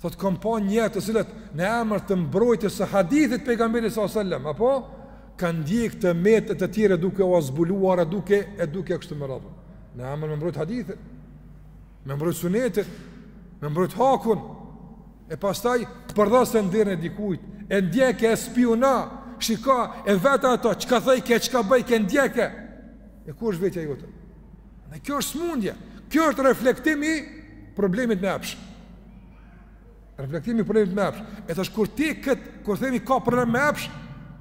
Thotë kam pa njerëz të cilët në emër të mbrojtjes së hadithit të pejgamberit alejhi selam, apo kanë ndjekë të metat e të tjerëve duke ua zbuluar e duke e duke e kështu me radhë. Në emër me mbrojtë hadithin, me mbrojtë sunetin, me mbrojtë hakun, e pastaj përdhose nderin e dikujt, e ndjeke e spiuno, shiko e veta ato, çka thojke, çka bojke, ndjeke, e ku është vetja jote? E kjo është smundje, kjo është reflektim i problemit me epsh. Reflektim i problemit me epsh. E tash kur ti këtë, kur themi ka problem me epsh,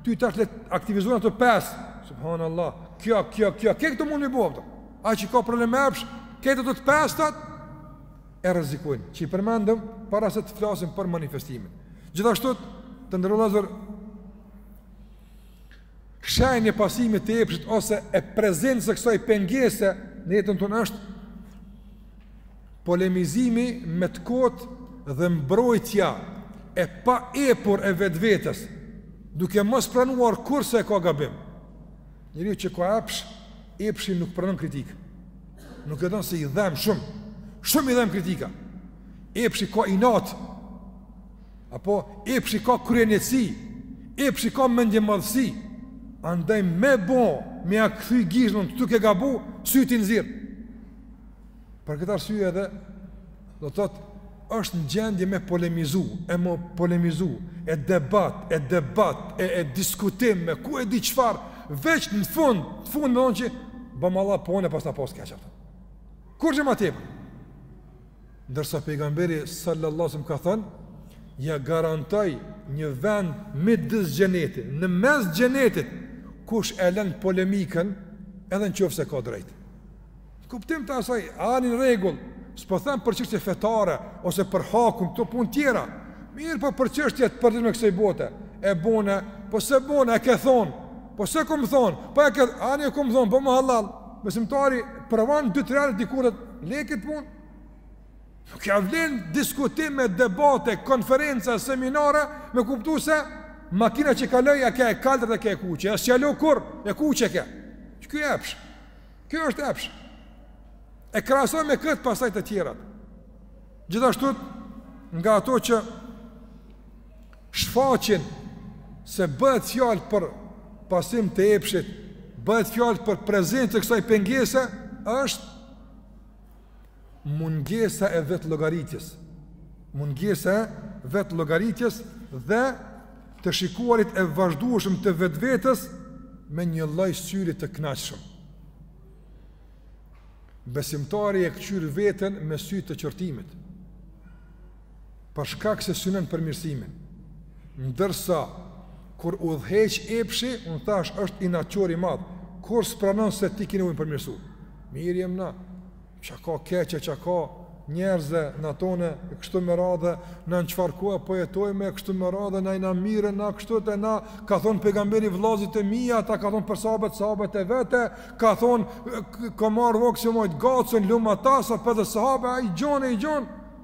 ty tash t'aktivizohen ato pesë, subhanallah, kjo, kjo, kjo, kjo, këto mund me i bo, pëtër. Ai që ka problem me epsh, këto të pestat, e rëzikojnë, që i përmendëm, para se të flasim për manifestimin. Gjithashtu, të nderuar vllezër, Shenjë e pasimit të epshit ose e prezencës së kësaj pengese në jetën tonë është polemizimi me të kotë dhe mbrojtja e paepur e vetvetes, duke mos pranuar kurrë se e ka gabim. Njeriu që ka epsh, epshi nuk pranon kritikë, nuk e don se i dhem shumë, shumë i dhem kritika, epshi ka inat, Apo epshi ka kryeneçësi, epshi ka mendjemadhësi, andaj me bo, me ia kthy gishtin, këtu ke gabu, sytë t'i nxjerr. Për këtë arsye edhe, do të thotë, është në gjendje me polemizu, e me polemizu, e debat, e debat, e, e diskutim, me ku e di çfarë, veç në fund, të fund me thonë që, vallah po une e paskna pas keq. Kurgjo ma tepër? ndërsa pejgamberi sallallahu alajhi wasallam ka thënë ia garantoj një vend midis xhenetit në mes xhenetit kush e lën polemikën edhe në qoftë se ka drejt kuptim të asaj ani në rregull s'po them për çështje fetare ose për hakun këto punë tjera mirëpo për çështje të përditshme të kësaj bote e bone po se bone e ke thonë Po s'e kom thon, po e ke, ani e kom thon, po më halal. Besimtari provon dy tre herë dikur e lë këtë punë. Nuk ja vlen diskutime, debate, konferenca, seminare me kuptu se makina që kaloi a ke e kaltër a ke e kuqe. As çalo kur e kuqe ke. Ky epsh. Ky është epsh. E krahasoj me këtë pastaj të tjerat. Gjithashtu nga ato që shfaqin se bëhet fjalë për pasim të epshit, bëhet fjalë për prezencë të kësaj pengese, është mungesa e vetëllogaritjes. Mungesa e vetëllogaritjes dhe të shikuarit e vazhdueshëm të vetvetes me një lloj syri të knaqshëm. Besimtari e këqyr veten me sy të qortimit. për shkak se synon përmirësimin. Ndërsa kur udhëheq epshi, un thash është inatçor i madh, kurrë s'pranon se ti ke nevojë m'u përmirësu. Mirë jem na. Çka ka keqe, çka ka njerëz në anë tonë e kështu me radhë, na në çfarë kohë po jetojme e kështu me radhë, na jena mirë, na kështu të na, ka thonë pejgamberi vllaznit e mi, ata ka thonë për sahabët, sahabët e vet, ka thonë, ka marrë vokë që mojtë gacën, lum ata, sa pesëdhjetë sahabe, ai gjonë, i gjonë.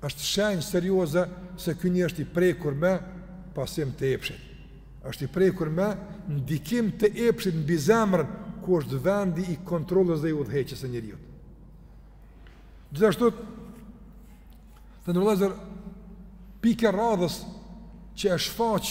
është shenjë serioze se ky njeri është i prekur me pasim të epshit. Është i prekur me ndikim të epshit mbi zemrën ku është vendi i kontrollës dhe i udhëheqjes së njeriut. Gjithashtu të nderuar vllezër pikë e radhës që e shfaq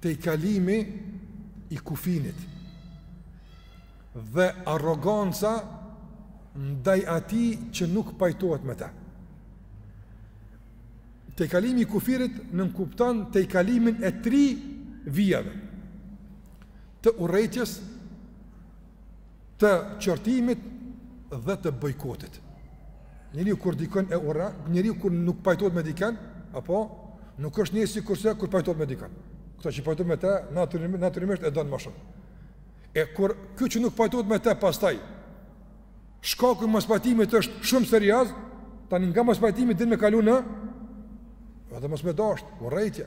tejkalimi i kufinit dhe arroganca ndaj atij që nuk pajtohet me te. Tejkalimi i kufinit nënkupton tejkalimin e tri vijave të urrejtjes të qortimit dhe të bojkotit. Njeri kur dikon e urren, njeri kur nuk pajtohet me dikën, apo nuk është njësoj sikurse kur pajtohet me dikën. Këtë që pajtohet me te, natyrisht e don ma shumë. E kur ky që nuk pajtohet me te pastaj, shkaku i mospajtimit është shumë serioz, tani nga mospajtimi din me kalu në, edhe mos me dasht, urrejtje.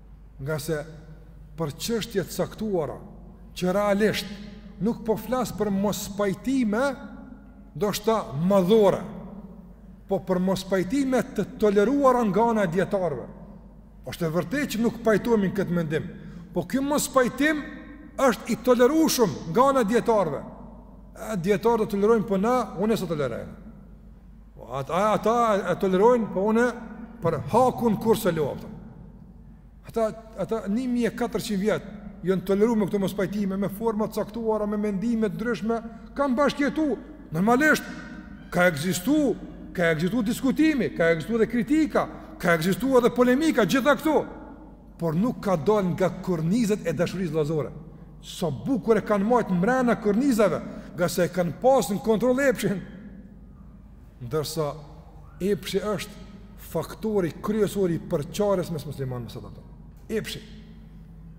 Ngase për çështje të caktuara që realisht nuk po flas për mospajtime, ndoshta madhore, po për mospajtime të toleruara nga ana e dijetarëve. Është e vërtetë që nuk pajtohemi në këtë mendim, po ky mospajtim është i tolerueshëm nga ana e dijetarëve. Dijetarët e tolerojnë po na, unë s'e toleroj. Ata, ata e tolerojnë, po une për hakun kurse lufto. Ata, ata 1400 vjet janë toleru me këto mospajtime, me forma t'caktuara, me mendime t'ndryshme, kanë bashkëjetu, normalisht, ka ekzistu, ka ekzistu diskutimi, ka ekzistu edhe kritika, ka ekzistu edhe polemika, gjitha këto, por nuk ka dal nga kornizat e dashurisë vllazore, sa so bukur e kanë majt mrena kornizave, ngase e kanë pasë në kontroll epshin, Ndërsa epshi është faktori kryesor i përçarjes mes muslimanëve sot ato. Epshi.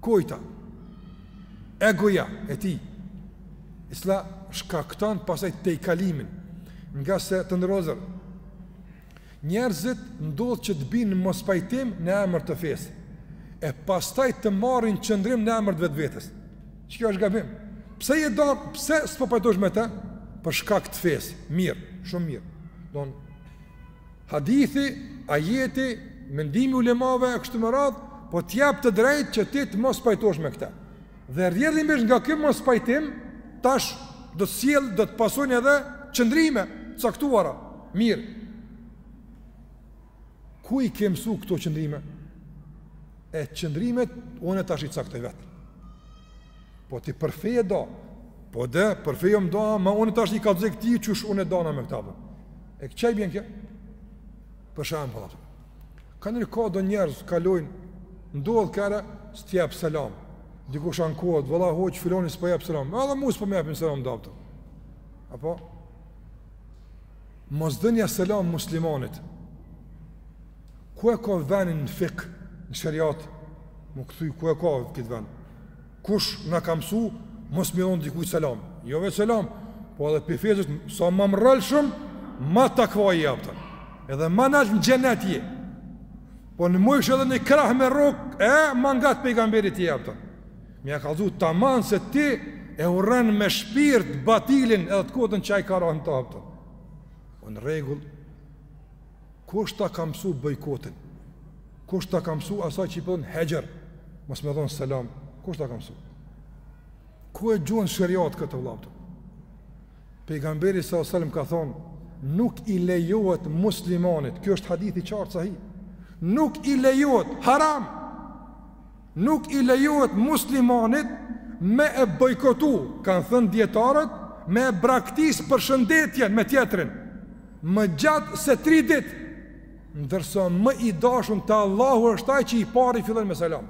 Kujta. Egoja e tij, e cila shkakton pastaj tejkalimin. Ngase të nderuar vllezër, Njerëzit ndodh që të bijnë në mospajtim në emër të fesë e pastaj të marrin qëndrim në emër të vetvetes. Çka o gabim? Pse je nda, pse s'po pajtohesh me të? Për shkak të fesë. Mirë, shumë mirë. Don hadithi, ajeti, mendimi i ulemave e kështu me radhë, po të jap të drejtë që ti të mos pajtohesh me këtë. Dhe rrjedhimisht nga ky mospajtim, tash do të sjellë, do të pasojnë edhe qëndrime të caktuara. Mirë. Ku i ke mësu këto qëndrime? E qëndrimet, une tash i caktoj vetë. Po ti për fe je da, po de për fe jom da, ma une tash i kallzoj këtij qysh une dana me këta. Po. E ku çaj bjen kjo? Për shembull Kaniherë ka do njerëz kalojnë, ndodh kaniherë s'të jep selam. Dikush ankohet, valla hoxhë, filoni s'po jep selam. Edhe mu s'po më japin selam, d.m.th.. Apo? Mosdhënia selam muslimanit. Ku e ka venin në fikh, në sheriat? M'thuj, ku e ka këtë ven? Kush na ka mësu, mos me i dhonë dikujt selam. Jo veç selam, po edhe pi fesë, sa ma m'rrolshëm, ma takva je, aupton. Edhe ma nalt në xhenet je. Po n'mujsh edhe një krah me rrok, e ma ngat pejgamberit je, aupton. Me ia kallzu taman se ti e urren me shpirt batilin edhe të kotën që ai ka ra n'to, aupton. Po në rregull, Kush ta ka mësu bojkotin? Kush ta ka mësu asaj që i thonë hexhër? Mos me dhonë selam, kush ta ka mësu? Ku e gjon n'sheriat këtë, vlla, aupton? Pejgamberi a.s. selam ka thonë, nuk i lejohet muslimanit, kjo është hadith i qartë sahih, nuk i lejohet, haram! Nuk i lejohet muslimanit me e bojkotu, kanë thënë dijetarët, me e braktis përshëndetjen me tjetrin, më gjatë se tri ditë, ndërsa më i dashun te Allahu është ai që i pari fillon me selam.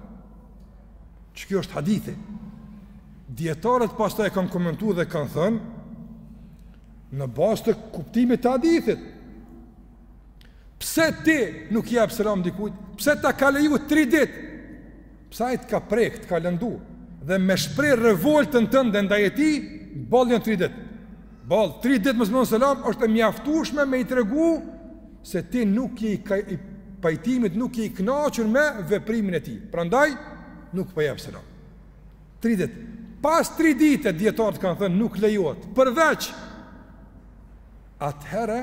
Qe kjo është hadithi. Dijetarët pastaj kanë komentu dhe kanë thënë, në bazë të kuptimit të hadithit, Pse ti nuk i jep selam dikujt? Pse ta ka leju 3 ditë? Pse ai të ka prek, të ka lëndu dhe me shpreh revoltën tënde ndaj tij, boll janë 3 ditë. Boll 3 ditë mos me dhon selam është e mjaftueshme me i tregu se ti nuk je i pajtimit, nuk je i kënaqur me veprimin e tij. Prandaj nuk po jap selam. 3 ditë. Pas 3 dite dijetarët kanë thënë nuk lejohet. Përveç atëherë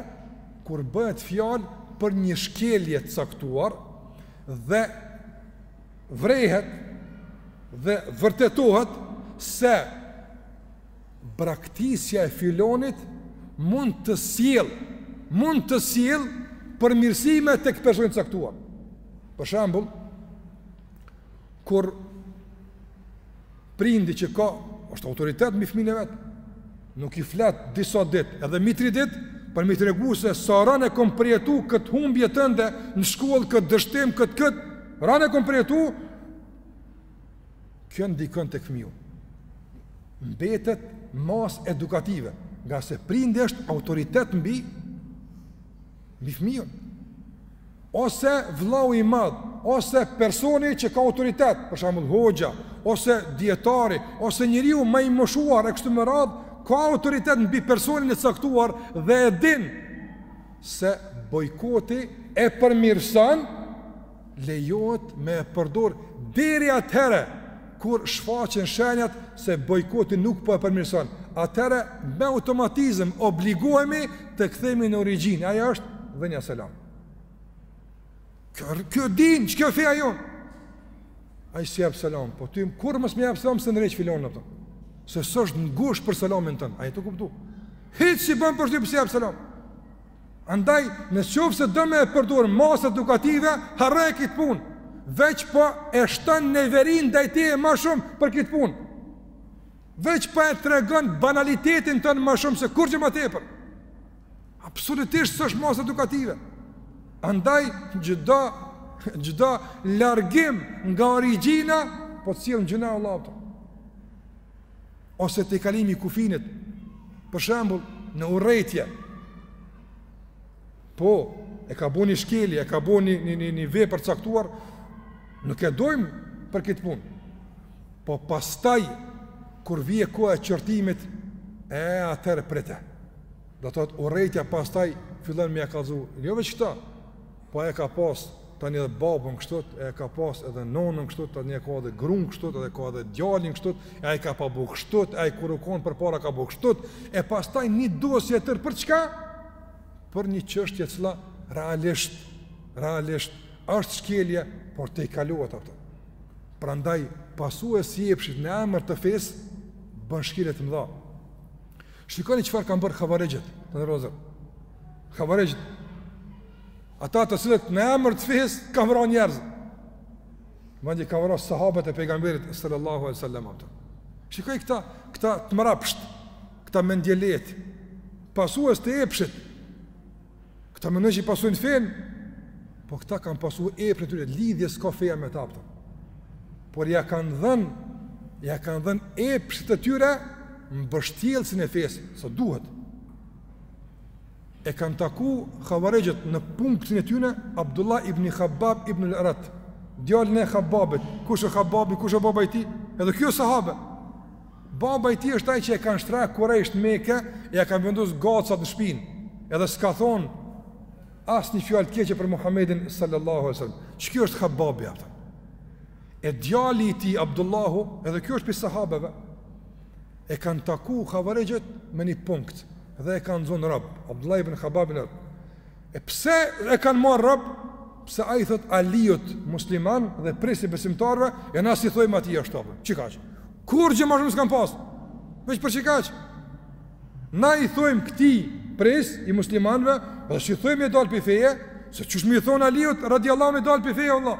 kur bëhet fjalë për një shkelje të caktuar dhe vrehet dhe vërtetohet se braktisja e filonit mund të sjellë mund të sjellë përmirësime tek personi i caktuar. Për shembull, kur prindi që ka është autoritet mbi fëmijën e vet, nuk i flet disa ditë, edhe mbi tri ditë, për me i tregu se sa randë e kom përjetu këtë humbje tënde në shkollë, këtë dështim, këtë këtë, randë e kom përjetu, kjo ndikon tek fëmiu. Mbetet masë edukative, ngase prindi është autoritet mbi Mbi fëmijën. Ose vllau i madh, ose personi që ka autoritet, për shembull hoxha, ose dijetari, ose njeriu ma i moshuar e kështu me radhë, ka autoritet mbi personin e caktuar dhe e din se bojkoti e përmirëson lejohet me e përdor deri atëherë kur shfaqen shenjat se bojkoti nuk po e përmirëson. Atëherë me automatizëm obligohemi të kthehemi në origjinë. Ajo është dhënia e selamit. Kër, kjo din, qe kjo feja jonë. Ai s'i jep selam, po ty kur mos me jep selam s'e ndreq filonin hiç pra. Se s'është ngushtë për selamin tënd, ai, t'u kuptu. Hiç s'i bën për ty pse s'i jep selam. Andaj, në qoftë se don me e përdor masë edukative, harroje kit punë, veç po e shton neverinë ndaj teje ma shumë për kit punë. Veç po e tregon banalitetin tënd ma shumë se kurgjë ma tepër. Absolutisht s'është masë edukative. Andaj, çdo, çdo largim nga origjina, po të sjell në gjynah, Allah. ose tejkalimi i kufinit, për shembull, në urrejtje. Po, e ka bo një shkelje, e ka bo një një një vepër t'caktuar, nuk e dojmë për këtë punë. Po pastaj kur vije koha e qortimit, e atëherë prete. Do thotë urrejtja pastaj fillon me ja kallzu, jo veç këta, Po e ka pas tani edhe babën kështu, e ka pas edhe nonën kështu, tani e ka edhe grun kështu, edhe ka edhe djalin kështu, e ai ka pa bu kështu, ai kur u kon përpara ka bu kështu, e pastaj një dosje tërë për çka? Për një çështje që realisht realisht është shkelje, por tejkalohet, a kupton. Prandaj pasuesi i epshit në emër të fesë bën shkelje të mëdha. Shikoni çfarë kanë bërë havarixhët, të nderuar vëllezër. Havarixhët. Ata të cilët në emër të fesë kanë vrarë njerëz. Madje kanë vrarë sahabët e pejgamberit sallallahu alaihi wasallam ata. Shikoj këta, këta të mrapsht, këta mendjelehtë. Pasues të epshit. Këta mendojnë që i pasojnë fenë, po këta kanë pasu epshet e tyre, lidhje s'ka feja me ta, a kupton. Por ja kanë dhënë, ja kanë dhënë epshit të tyre mbështjellësin e fesë, se u duhet. E kanë taku havarixhët në punktin e tyre, Abdullah ibn Habbab ibn al-Arat, djalin e Habbabit, kush e Habbabi, kush e baba i tij, edhe kjo sahabe, Baba i tij është ai që e kanë shtraj kurejshët në Mekë e ja kanë vendosur gacat në shpinë. Edhe s'ka thon asnjë fjalë të keqe për Muhamedin sallallahu alaihi wasallam. Qiky është Habbabi, a kupton? E djali i tij Abdullahu, edhe ky është prej sahabeve. E kanë taku havarixhët me një punkt dhe e kanë zonë rob. Abdullah ibn Habbabin E pse e kanë marrë rob? Pse ai i thot Aliut musliman dhe prijës i besimtarëve, e na s'i thojmë atij ashtu apo? Qikaq. Kurgjë më shumë s'kan pas. Veç për qikaq. Na i thojmë këtij prijës i muslimanëve, dhe s'i thojmë i dal pi feje, se qysh me i thon Aliut radiallahu anhu dal pi feje Allah.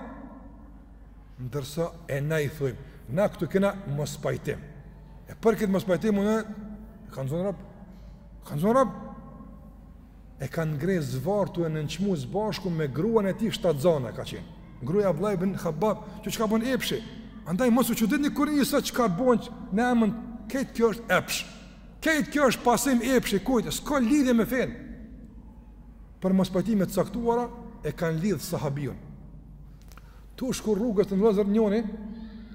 Ndërsa e na i thojmë, na këtu kena mospajtim. E për këtë mospajtim e kanë zonë rob. Kanë zonë rob. e kanë ngreh zvarrë tu e nënçmu s'bashku me gruan e tij, shtatzana ka qenë. Gruja e Abdullah ibn Habbab, qe çka bën epshi. Andaj mos u çuditni kur një sa çka bën në emën, krejt kjo është epsh. Krejt kjo është pasim epshi krejt, s'ka lidhje me fen. Për mospajtime të caktuara e kanë lidh sahabiun. Tu shku rrugës të nderuar vëllezër, njëri,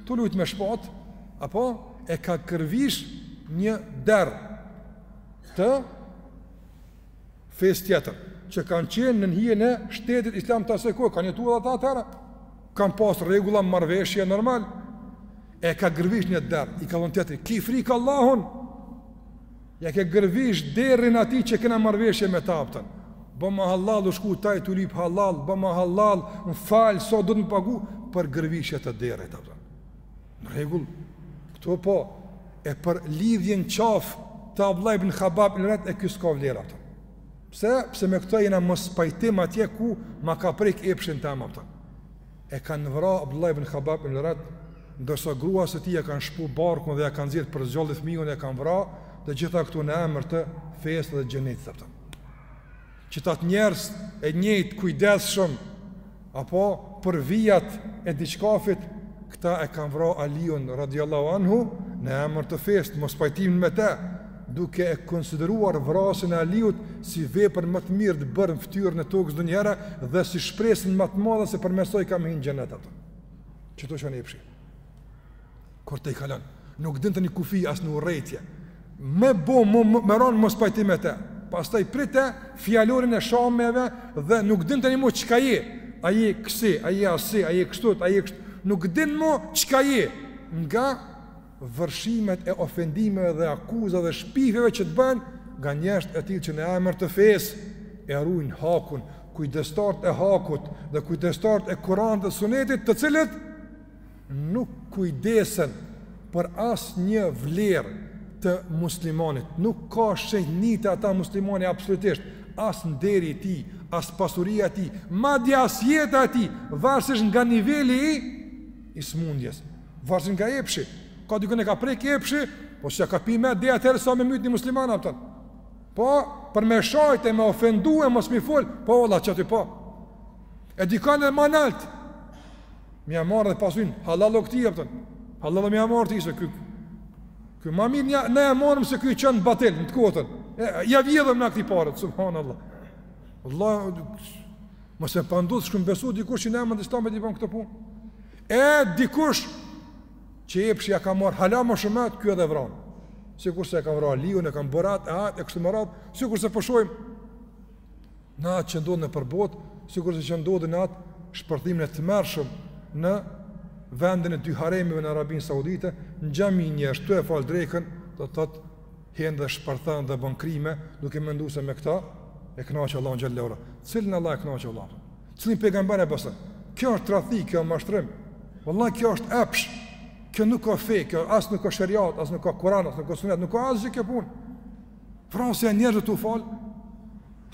tu lujt me shpat, apo e ka gërvish një derr të fesë tjetër, që kanë qenë nën hijen e shtetit islam të asaj kohe, kanë jetuar ata atëherë, kanë pas rregulla marrëveshje normal. E ka gërvish një derr, i ka thon tjetri, "Ki frikë Allahun?" Ja ke gërvish derrin atij që kena marrëveshje me ta, a kupton. Bëma hallall, u shku te ai tu lyp hallall, bëma hallall, më fal, sa do të më pagu për gërvishje të derrit, a kupton. Në rregull, këto po, e për lidhjen qafë të Abdullah ibn Khabab ibn Eret e kjo s'ka vlerë, a kupton. Pse? Pse me këto jena mospajtim atje ku ma ka prek epshin tem, a kupton. E kanë vra Abdullah ibn Khabab ibn Eret, ndërsa gruas së tij ia kanë shpu barkun dhe ia kanë nxjerrë për së gjalli fëmijën e kanë vra të gjitha këto në emër të fesë dhe xhenetit, a kupton. Qëta njerëzit e njëjtë kujdesshëm apo për vijat e diçkafit, këta e kanë vra Aliun radiallahu anhu në emër të fesë, mospajtimin me te, duke e konsideruar vrasjen e Aliut si veprën më të mirë të bërë në fytyrën e tokës ndonjëherë dhe si shpresën më të madhe se përmes saj kanë me hi në xhenet, a kupton. Qëtu të çon epshi. Kur t'i kalon, nuk din tani kufi as në urrejtje. Me bo me, me ra në mospajtim me të. Pastaj prite fjalorin e shameve dhe nuk din tani më çka je. Ai je kësi, ai je asi, ai je kështu, ai je kështu. Nuk din më çka je nga vërshimet e ofendimeve dhe akuzave dhe shpifjeve që të bëhen nga njerëzit e tillë që në emër të fesë e ruajnë hakun, kujdestarët e hakut dhe kujdestarët e Kur'anit dhe Sunetit, të cilët nuk kujdesen për asnjë vlerë të muslimanit, nuk ka shenjtni te ata muslimani absolutisht, as nderi i tij, as pasuria e tij, madje as jeta e tij, varësisht nga niveli i i smundjes, varësisht nga epshi, ka dikon e ka prek epshi, po s'ja ka pi mend deri atëherë sa me myt një musliman, a kupton. Po, për me e shajt e me ofendu e mos me i fol, po valla qaty po. E dikon e ma naltë, Me ja marrë edhe pasurinë, hallall o këtij, a kupton. Hallall o me ja marrë ti, se ky. Ky ma mirë, nja, ne e marrim se ky në batël, në të kotën. E, ja vjedhim na këtij paret, subhanallah. Allah, mos e pa, nuk s'kemi besu dikush që në emën të islamit e bën këtë punë. E, dikush, që epshi ja ka marrë hala më shumë, ky edhe vret. Sikurse e kanë vra Aliun, e kanë vra atë, e atë, e kështu me radhë, sikurse po shohim. Po në atë që ndodh nëpër botë, sikurse që ndodhi në atë shpërthimin e tmerrshëm në vendin e dy haremeve në Arabinë Saudite, në xhami njerëzit tu e falë drekën, do të thotë hin dhe shpërthen dhe bën krime, duke mendu se me këtë e kënaq Allahun xhelle ue ala. Cilin Allah e kënaqë Allah? Cilin pejgamber e pason? Kjo është tradhti, kjo është mashtrim. Vallahi, kjo është epsh. Kjo nuk ka fe, kjo as nuk ka sheriat, as nuk ka Kur'an, as nuk ka sunet, nuk ka asgjë kjo punë. Vrasja e njerëzve tu u fal.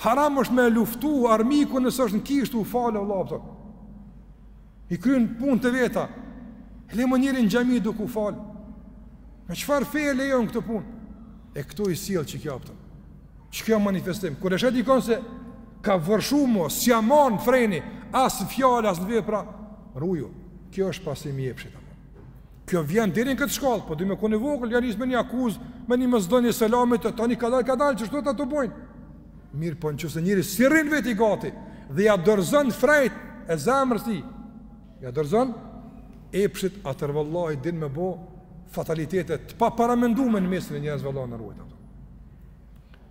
Haram është me luftu armikun nëse është në kishë tu u fal Allah apo. I kryen punë të veta. Le më njeri n'xhami duke u fal. Me çfarë fe lejon këtë punë? E këto i sjell çkjo apo. Çka manifestim? Kur e sheh dikën se ka vërshumë, s'ia mban freni, as fjalë as vepra, ruju. Kjo është pasim i epshit apo. Kjo vjen deri në këtë shkallë, po din me kon i vogël, ja nis me një akuzë, me një mosdhënie selami, tani kadalë, kadalë, kështu tubohen. Mirë, po nëse njeri s'i rrin vetit gati dhe ja dorëzon frejt e zemrës tij. Ja dorëzon epshit atëherë vallahi din me bë fatalitete të paparamenduara në mesin e njerëzve Allahu na ruajt ato.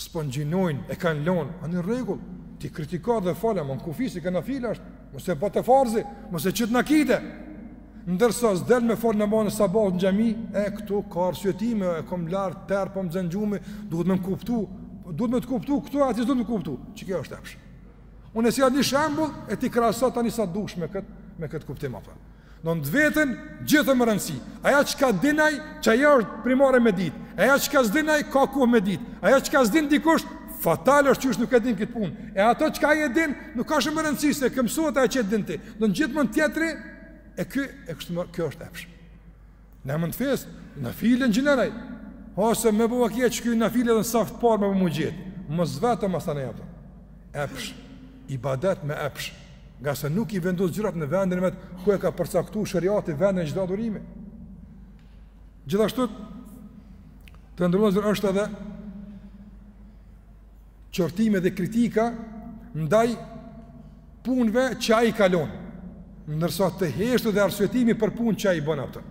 S'po ngjinojnë, e kanë lënë, ani në rregull? Ti kritiko dhe fol, ama n'kufi se kjo nafile është, mos e bën te farzi, mos e qit në akide. Ndërsa s'del me fal namazin e sabahut në xhami, e këtu ka arsye time, e kam larg, terr, po më zen gjumi, duhet më kuptu, duhet me të kuptu këtu ai s'duhet me u kuptu. Ç'kjo është epsh? Unë e sjell një shembull e ti krahasoje tani sa dush me kët me kët kuptim apo. Don të vetën gjithë me rëndësi. Ajo çka din aj, qajo është primare me dit. Ajo çka s'din aj, ka kohë me dit. Ajo çka s'din dikush, fatal është qysh nuk e din këtë punë. E ato çka e din, nuk ka shumë rëndësi se këmësohet ajo që e din ti. Don gjithmonë tjetri, e ky, e kështu, kjo është epsh. Në mund fest, nafilen gjeneral. Ose me bë ma keq kjo nafile dhe në saf të parë me bë me u gjet. Mos vetëm as s'ta nep. Epsh, ibadet me epsh. Ngase nuk i vendos gjërat në vendin e vet, ku e ka përcaktu sheriati vendin e çdo adhurimi. Gjithashtu, të nderuar vëllezër është edhe qortime dhe kritika ndaj punëve që ai ka lon, ndërsa heshtja dhe arsyetimi për punë që ai bën apo.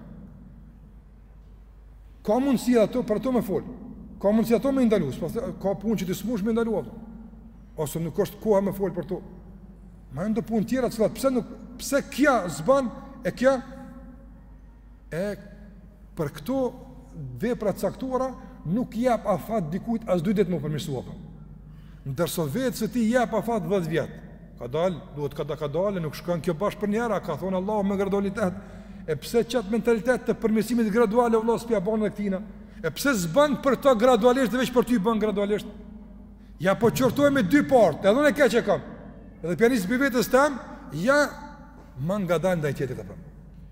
Ka mundësi ato për ato me fol. Ka mundësi ato me i ndalu, s'po ka punë që ti s'mush me i ndalu apo. Ose nuk është koha me fol për to. Ama do punë tjera që pse nuk pse kjo s'bën e kjo E për këto vepra të caktuara nuk jep afat dikujt as dy ditë me u përmirësu apo. Ndërsa vetes së tij jep afat 10 vjet. Kadal, duhet kadal kadalë, nuk shkon kjo bash për një herë, ka thon Allahu me gradualitet. E pse qat mentalitet të përmirësimit gradual o vlla s'po ia bën edhe këtina? E pse s'bën për të gradualisht dhe veç për ty bën gradualisht? Ja po qortohemi dy palët, edhe unë keq e kam. Edhe po ia nisi prej vetes tem, jam ma ngadalë ndaj tjetrit apo.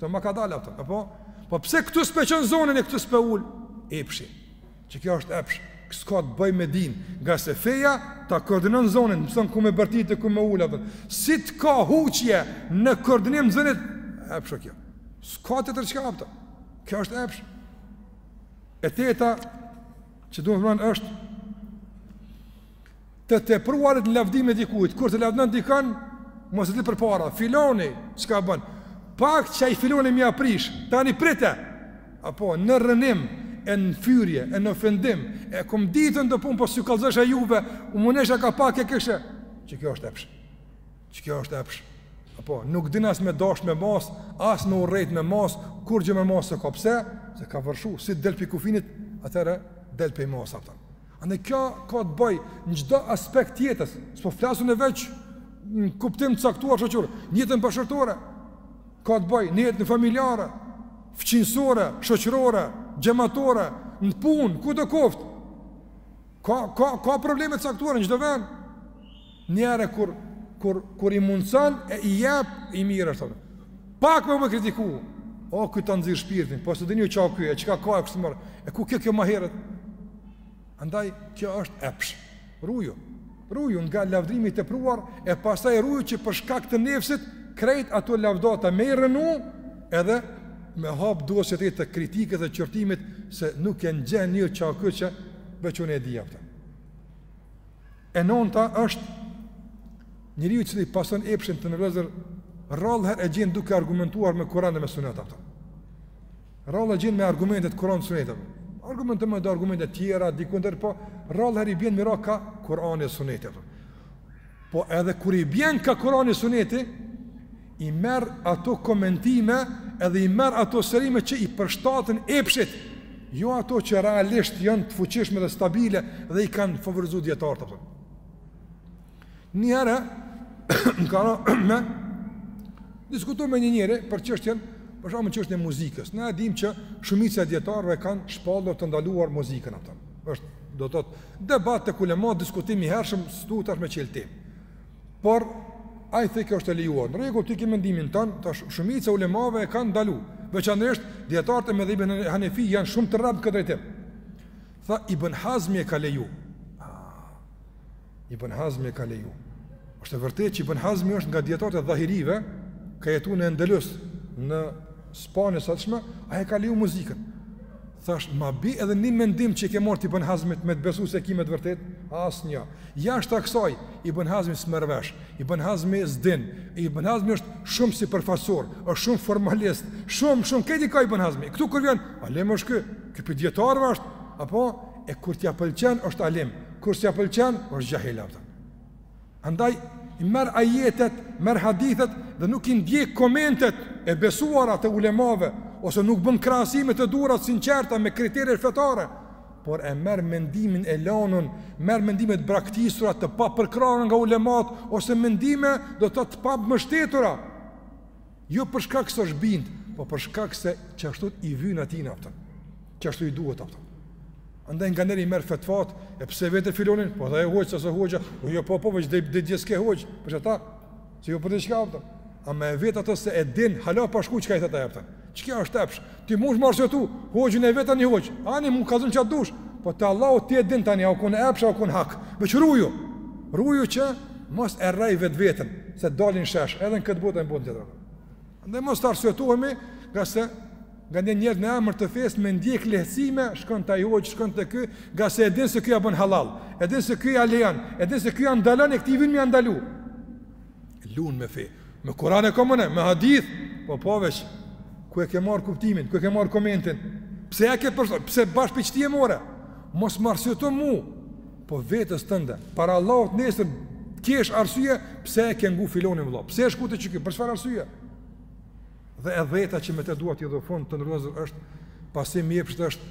Të më ka dalë, a kupton, e po? Po pse këtu s'pe çon zonin e këtu s'pe ul? Epshi, që kjo është epsh, s'ka të bëjë me din, ngase feja ta koordinon zonin, mëson ku me bërtit e ku me ul, a kupton. Si të ka huqje në koordinim zonit, epsh o kjo. S'ka tjetër çka, a kupton, kjo është epsh. E teta, që du me thënë është, Të tepruarit në lavdime të dikujt, kur të lavdon dikën, mos e di përpara, filoni çka bën. Pak që ai filoni m'ia prish, tani prite. Apo në rrënim, e në fyrje, e në ofendim, e kom dit unë këtë punë, po s'ju kallzojsha juve, u munesha ka pak e këshë, që kjo është epsh, që kjo është epsh, apo nuk din as me dasht me masë, as me urrejt me masë, kurgjë me masë s'e ka, pse, se ka vërshu, si del prej kufinit, atëherë del prej mase, a kupton. Andaj kjo ka të bëjë në çdo aspekt të jetës. S'po flas unë veç në kuptim të caktuar shoqëror, në jetën bashkëshortore. Ka të bëjë në jetën familjare, fqinjësore, shoqërore, xhamatore, në punë, kudo koftë. Ka ka ka probleme të caktuara në çdo vend. Njëherë kur kur kur i mundson e i jep i mirë është, a kupton. Pak me më kritiku. O ky ta nxirr shpirtin, po s'e dini ju çka o ky, e çka ka kështu më. E ku kje kjo më herët? Andaj kjo është epsh. Ruju. Ruju nga lavdrimi i tepruar e pastaj ruju që për shkak të nefsit krejt ato lavdata me i rrënu edhe me hap dosjet e, të kritikës dhe qortimit se nuk e njehni çka o ky që veç unë e di, a kupton. E nënta është njeriu i cili pason epshin të nderuar vëllezër rrallë herë e gjen duke argumentuar me Kur'an dhe me Sunet, a kupton. Rrallë e gjen me argumente të Kur'anit dhe Sunetit. Argumenton me do argumente të tjera diku ndër po rrallë herë i bjen me ra ka Kur'ani dhe Suneti. Po edhe kur i bjen ka Kur'ani dhe Suneti, i merr ato komentime edhe i merr ato sqarime që i përshtaten epshit, jo ato që realisht janë të fuqishme dhe stabile dhe i kanë favorizu dijetarët, a kupton. Njëherë, më ka ra me diskutu me një njeri për çështjen, për shembull çështjen e muzikës. Ne e dimë që shumica e dijetarëve kanë shpallur të ndaluar muzikën a kupton. është do të thotë debat tek ulematë, diskutim i hershëm, s'du tash me çel temë. Por ai thojke është e lejuar. Në rregull, ti ke mendimin tënd, tash shumica e ulemave e kanë ndalu. Veçanërisht dijetarët e medhhebit Hanefi janë shumë të rreptë në këtë drejtim. Tha Ibn Hazmi e ka leju. Ah, Ibn Hazmi e ka leju. Është e vërtetë që Ibn Hazmi është nga dijetarët e dhahirive, ka jetuar në Endelus, në Spanjën e sotshme, ai ka leju muzikën. Thashë, ma bi edhe një mendim që i ke marrë të Ibn Hazmit me të besu se ki me të vërtet? Asnjë. Jashtë kësaj, Ibn Hazmi s'merr vesh, Ibn Hazmi s'din, Ibn Hazmi është shumë sipërfaqësor, është shumë formalist, shumë, shumë, këti ka Ibn Hazmi. Këtu kur vjen, alim është ky, ky pi dijetarëve është, apo, e kur t'ja pëlqen është alim, kur s'ja pëlqen është gjahil, a kupton. Andaj, i merr ajetet, merr hadithet dhe nuk i ndjek komentet e besuara të ulemave, ose nuk bën krahasime të duhura të sinqerta me kriteret fetare, por e merr mendimin e lanun, merr mendime të braktisura të papërkrahura nga ulemat, ose mendime do të thotë të pambështetura. Jo për shkak se është bind, po për shkak se çashtu i vyn atij, a kupton. Çashtu i duhet, a kupton. Andaj nganjëherë i merr fetfat, e pse e vete filonin? Po edhe ai hoxhë, se s'a hoxhë a, po jo po po veç dhe dje s'ke hoxhë për çata. Se jo për diçka, a kupton. A me e vet ato se e din, hala pa shku çka i thotë ai, a kupton. Qekjo është epsh. Ti mush m'arsyetu, hoxhën e veta, një hoxhë, ani mu kallzon që atë dush, po te Allahu ti e din tani, a u konë epsh, a u konë hak, veç ruju, ruju që mos e rrej vetveten, se dalin shesh, edhe në këtë botë e në botën tjetër. Ndaj mos të arsyetohemi, ngase nganjëherë në emër të fesë, me ndjek lehtësime, shkon te ai hoxhë, shkon te ky, ngase e din se ky ja bën hallall, e din se ky ja lejon, e din se ky ja ndalon e këtij i vyn me ndalu. Lun me fe. Me Kur'an e kom unë, me hadith, po po veç. Ku e ke marr kuptimin? Ku e ke marr komentin? Pse e ke përsa? Pse bash pi çtij e more? Mos m'arsyeto mu, po vetes tënde. Para Allahut nesër, t'kesh arsye, pse e ke ngu filonin vëlla? Pse e shku te qyky? Për çfarë arsye? Dhe e dhjeta që me të dua t'i dho fund, të nderuar vëllezër, është pasimi i epshit është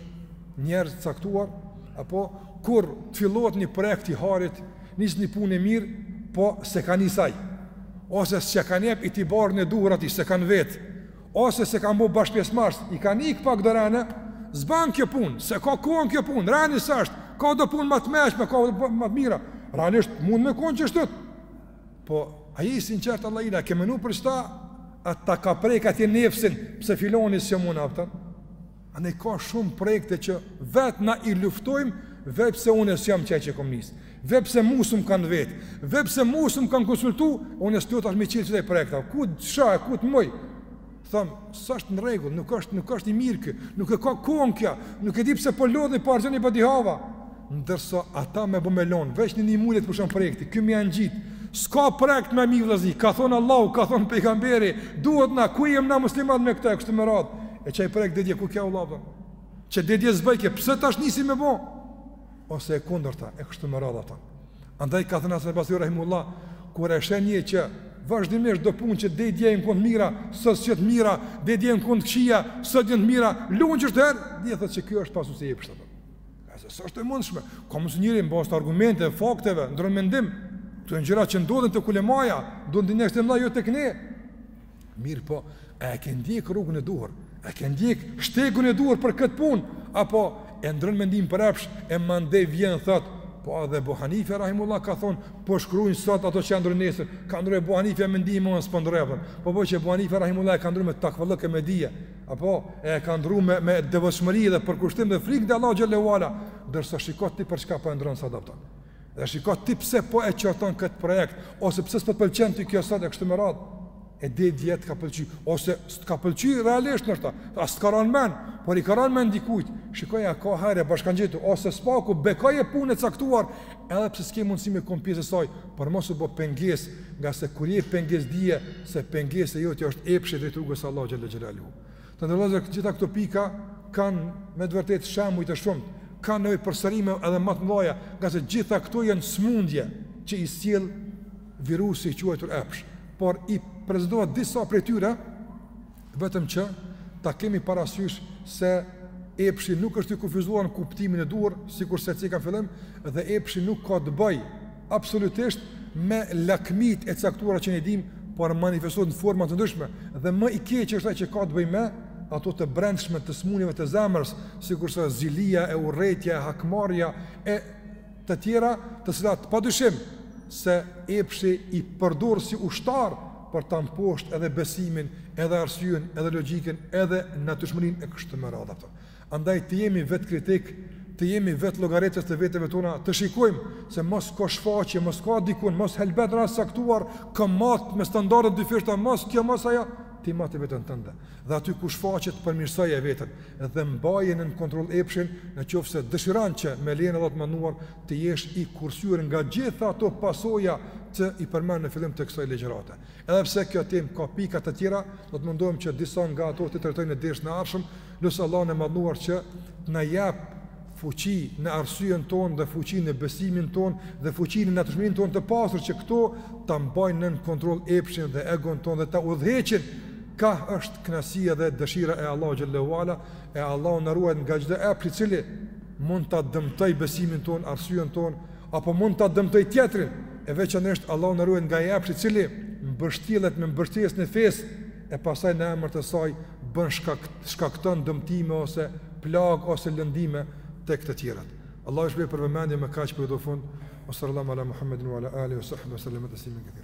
njerëz të caktuar, apo kur të fillohet një projekt i hajrit, niset një punë e mirë, po s'e ka nis ai, ose s'e kanë jep atij barrën e duhur atij, s'e kanë vet, ose s'e kanë bo bashkëpjesëmarrës, i kanë ik pak, do jani, s'ban kjo punë, s'e ka kohën kjo punë, jani s'është, ka do punë më të meçme, ka do punë më të mira, jani mund me konë qështu, Po, a je i sinqertë allahile, ke menu për qëta, a ta ka prek atje nefsin, pse filoni s'jam una, a kupton? A ne ka shumë projekte që vetë na i luftojmë, veç pse unë s'jam qaj që kom nis, veç pse mu s'më kanë vet, veç pse mu s'më kanë konsultu, unë s'do tash me çil që taj projekta, ku të shë, ku të mëj? Tham, s'është në rregull, nuk është, nuk është i mirë ky, nuk e ka kohën kjo, nuk e di pëse po lodhni, po harxhoni badihava. Ndërsa ata me bo me e lonë, veç në një mullet për shumë projekti, këmi janë gjithë, s'ka projekt ma mirë vëllazni, ka thonë Allahu, ka thonë pejgamberi, duhet na, ku jem na muslimant me këta e kështu me radhë, e qaj projekt deri dje, ku kja u labë, që deri dje s'bojke, pse tash nisi me bo? ose e kundërta e kështu me radhë ata. Andaj ka thënë Hasan Basri rahimullah, kur e sheh një që vazhdimisht do punë që deri dje nuk kanë t'mira, sot janë të mira, deri dje kanë t'këqija, sot janë të mira, luan çdo herë, dije thotë se ky është pasues i epshit të tij. Se s'është e mundshme. Ka, dhe njeriu në bazë t'argumenteve, fakteve, ndron mendim. Këto janë gjëra që ndodhin te ulemaja, ndodhin te njerëz të mëdhaj, jo tek ne. Mirëpo, a e ke ndjek rrugën e duhur? A ke ndjek shtegun e duhur për këtë punë? Apo e ndrron mendim për epsh e mande vjen thot, po edhe Abu Hanife rahimullah ka thon, po shkruajn sot ato që ndrron nesër. Ka ndrru Abu Hanife mendim unë s'po ndrroj? Po, po, por Abu Hanife rahimullah e ka ndrru me takvallëk e me dije. Apo e ka ndrru me me devotshmëri dhe përkushtim dhe frikë te Allahu xhel-le ue ala. Ndërsa shiko ti për çka po e ndrron sot ato. Dhe shiko ti pse po e qorton këtë projekt, ose pse s'po t'pëlqen ti kjo sot e kështu me radhë. E deri dje të ka pëlqy, ose s'të ka pëlqy realisht ndoshta, as s'të ka ra n'men, por i ka ra n'men dikujt, shikoje a ka hajr e bashkangjitu, ose s'paku bekoje punën e caktuar, edhe pse s'ke mundësi me kon pjesë e saj, por mos u bo pengesë, ngase kur je pengesë dije se pengesa jote është epshi drejt rrugës së Allahut xhel-le xhelaluhu. Të nderuar vëllezër, gjitha këto pika kanë me të vërtetë shembuj të shumtë, kanë nevojë për sqarime edhe ma të mdhaja, ngase gjitha këto janë smundje që i sjell virusi i quajtur epsh, por i prezantuam disa prej tyre, vetëm që ta kemi parasysh se epshi nuk është i kufizuar në kuptimin e duhur, sikurse ceka n'fillim, dhe epshi nuk ka të bëjë, absolutisht me lakmitë e caktuara që ne dimë, por manifestohet në forma të ndryshme dhe më i keq është ai që ka të bëjë me ato të brendshme të smunjeve të zemrës, sikurse zilia e urrejtja e hakmarrja e të tjera, të cilat padyshim se epshi i përdor si ushtar për ta mposht edhe besimin, edhe arsyen, edhe logjikën, edhe natyrshmërinë e kështu me radhë. Andaj të jemi vetëkritikë, të jemi vetëllogaritës të veteve tona, të shikojmë se mos ka shfaqje, mos ka dikun, mos helbete n'rast t'caktuar kam mat me standarde të dyfishta, mos kjo, mos ajo, ti mate veten tënde. Dhe aty ku shfaqet përmirësoje veten, dhe mbaje nën kontroll epshin në qoftë se dëshiron që me lejen e Allahut t'madhëruar të jesh i kursyer nga gjitha ato pasoja që i përmenda në fillim të kësaj ligjërate. Edhe pse kjo temë ka pika të tjera, do të mundohem që disa nga ato t'i trajtoj në dersin e ardhshëm, lus Allahun e Madhëruar që të na jap fuqi në arsyen tonë dhe fuqi në besimin tonë dhe fuqi në natyrshmërinë tonë të pastër që këto ta mbajnë nën kontroll epshin dhe egon tonë dhe ta udhëheqin kah është kënaqësia dhe dëshira e Allahut xhel-le ue ala e Allahu na ruajt nga çdo epsh i cili mund ta dëmtojë besimin tonë, arsyen tonë apo mund ta dëmtojë tjetrin, e veçanërisht Allahu na ruajtë nga ai epshi i cili mbështillet me mbështjellësin e fesë e pastaj në emër të saj bën shkak shkakton dëmtime ose plagë ose lëndime tek të tjerët. Allahu ju shpërbleftë për vëmendje me kaq po i jap fund. Sallallahu ala Muhammedin wa ala alihi wa sahbihi sallam tasliman kathir.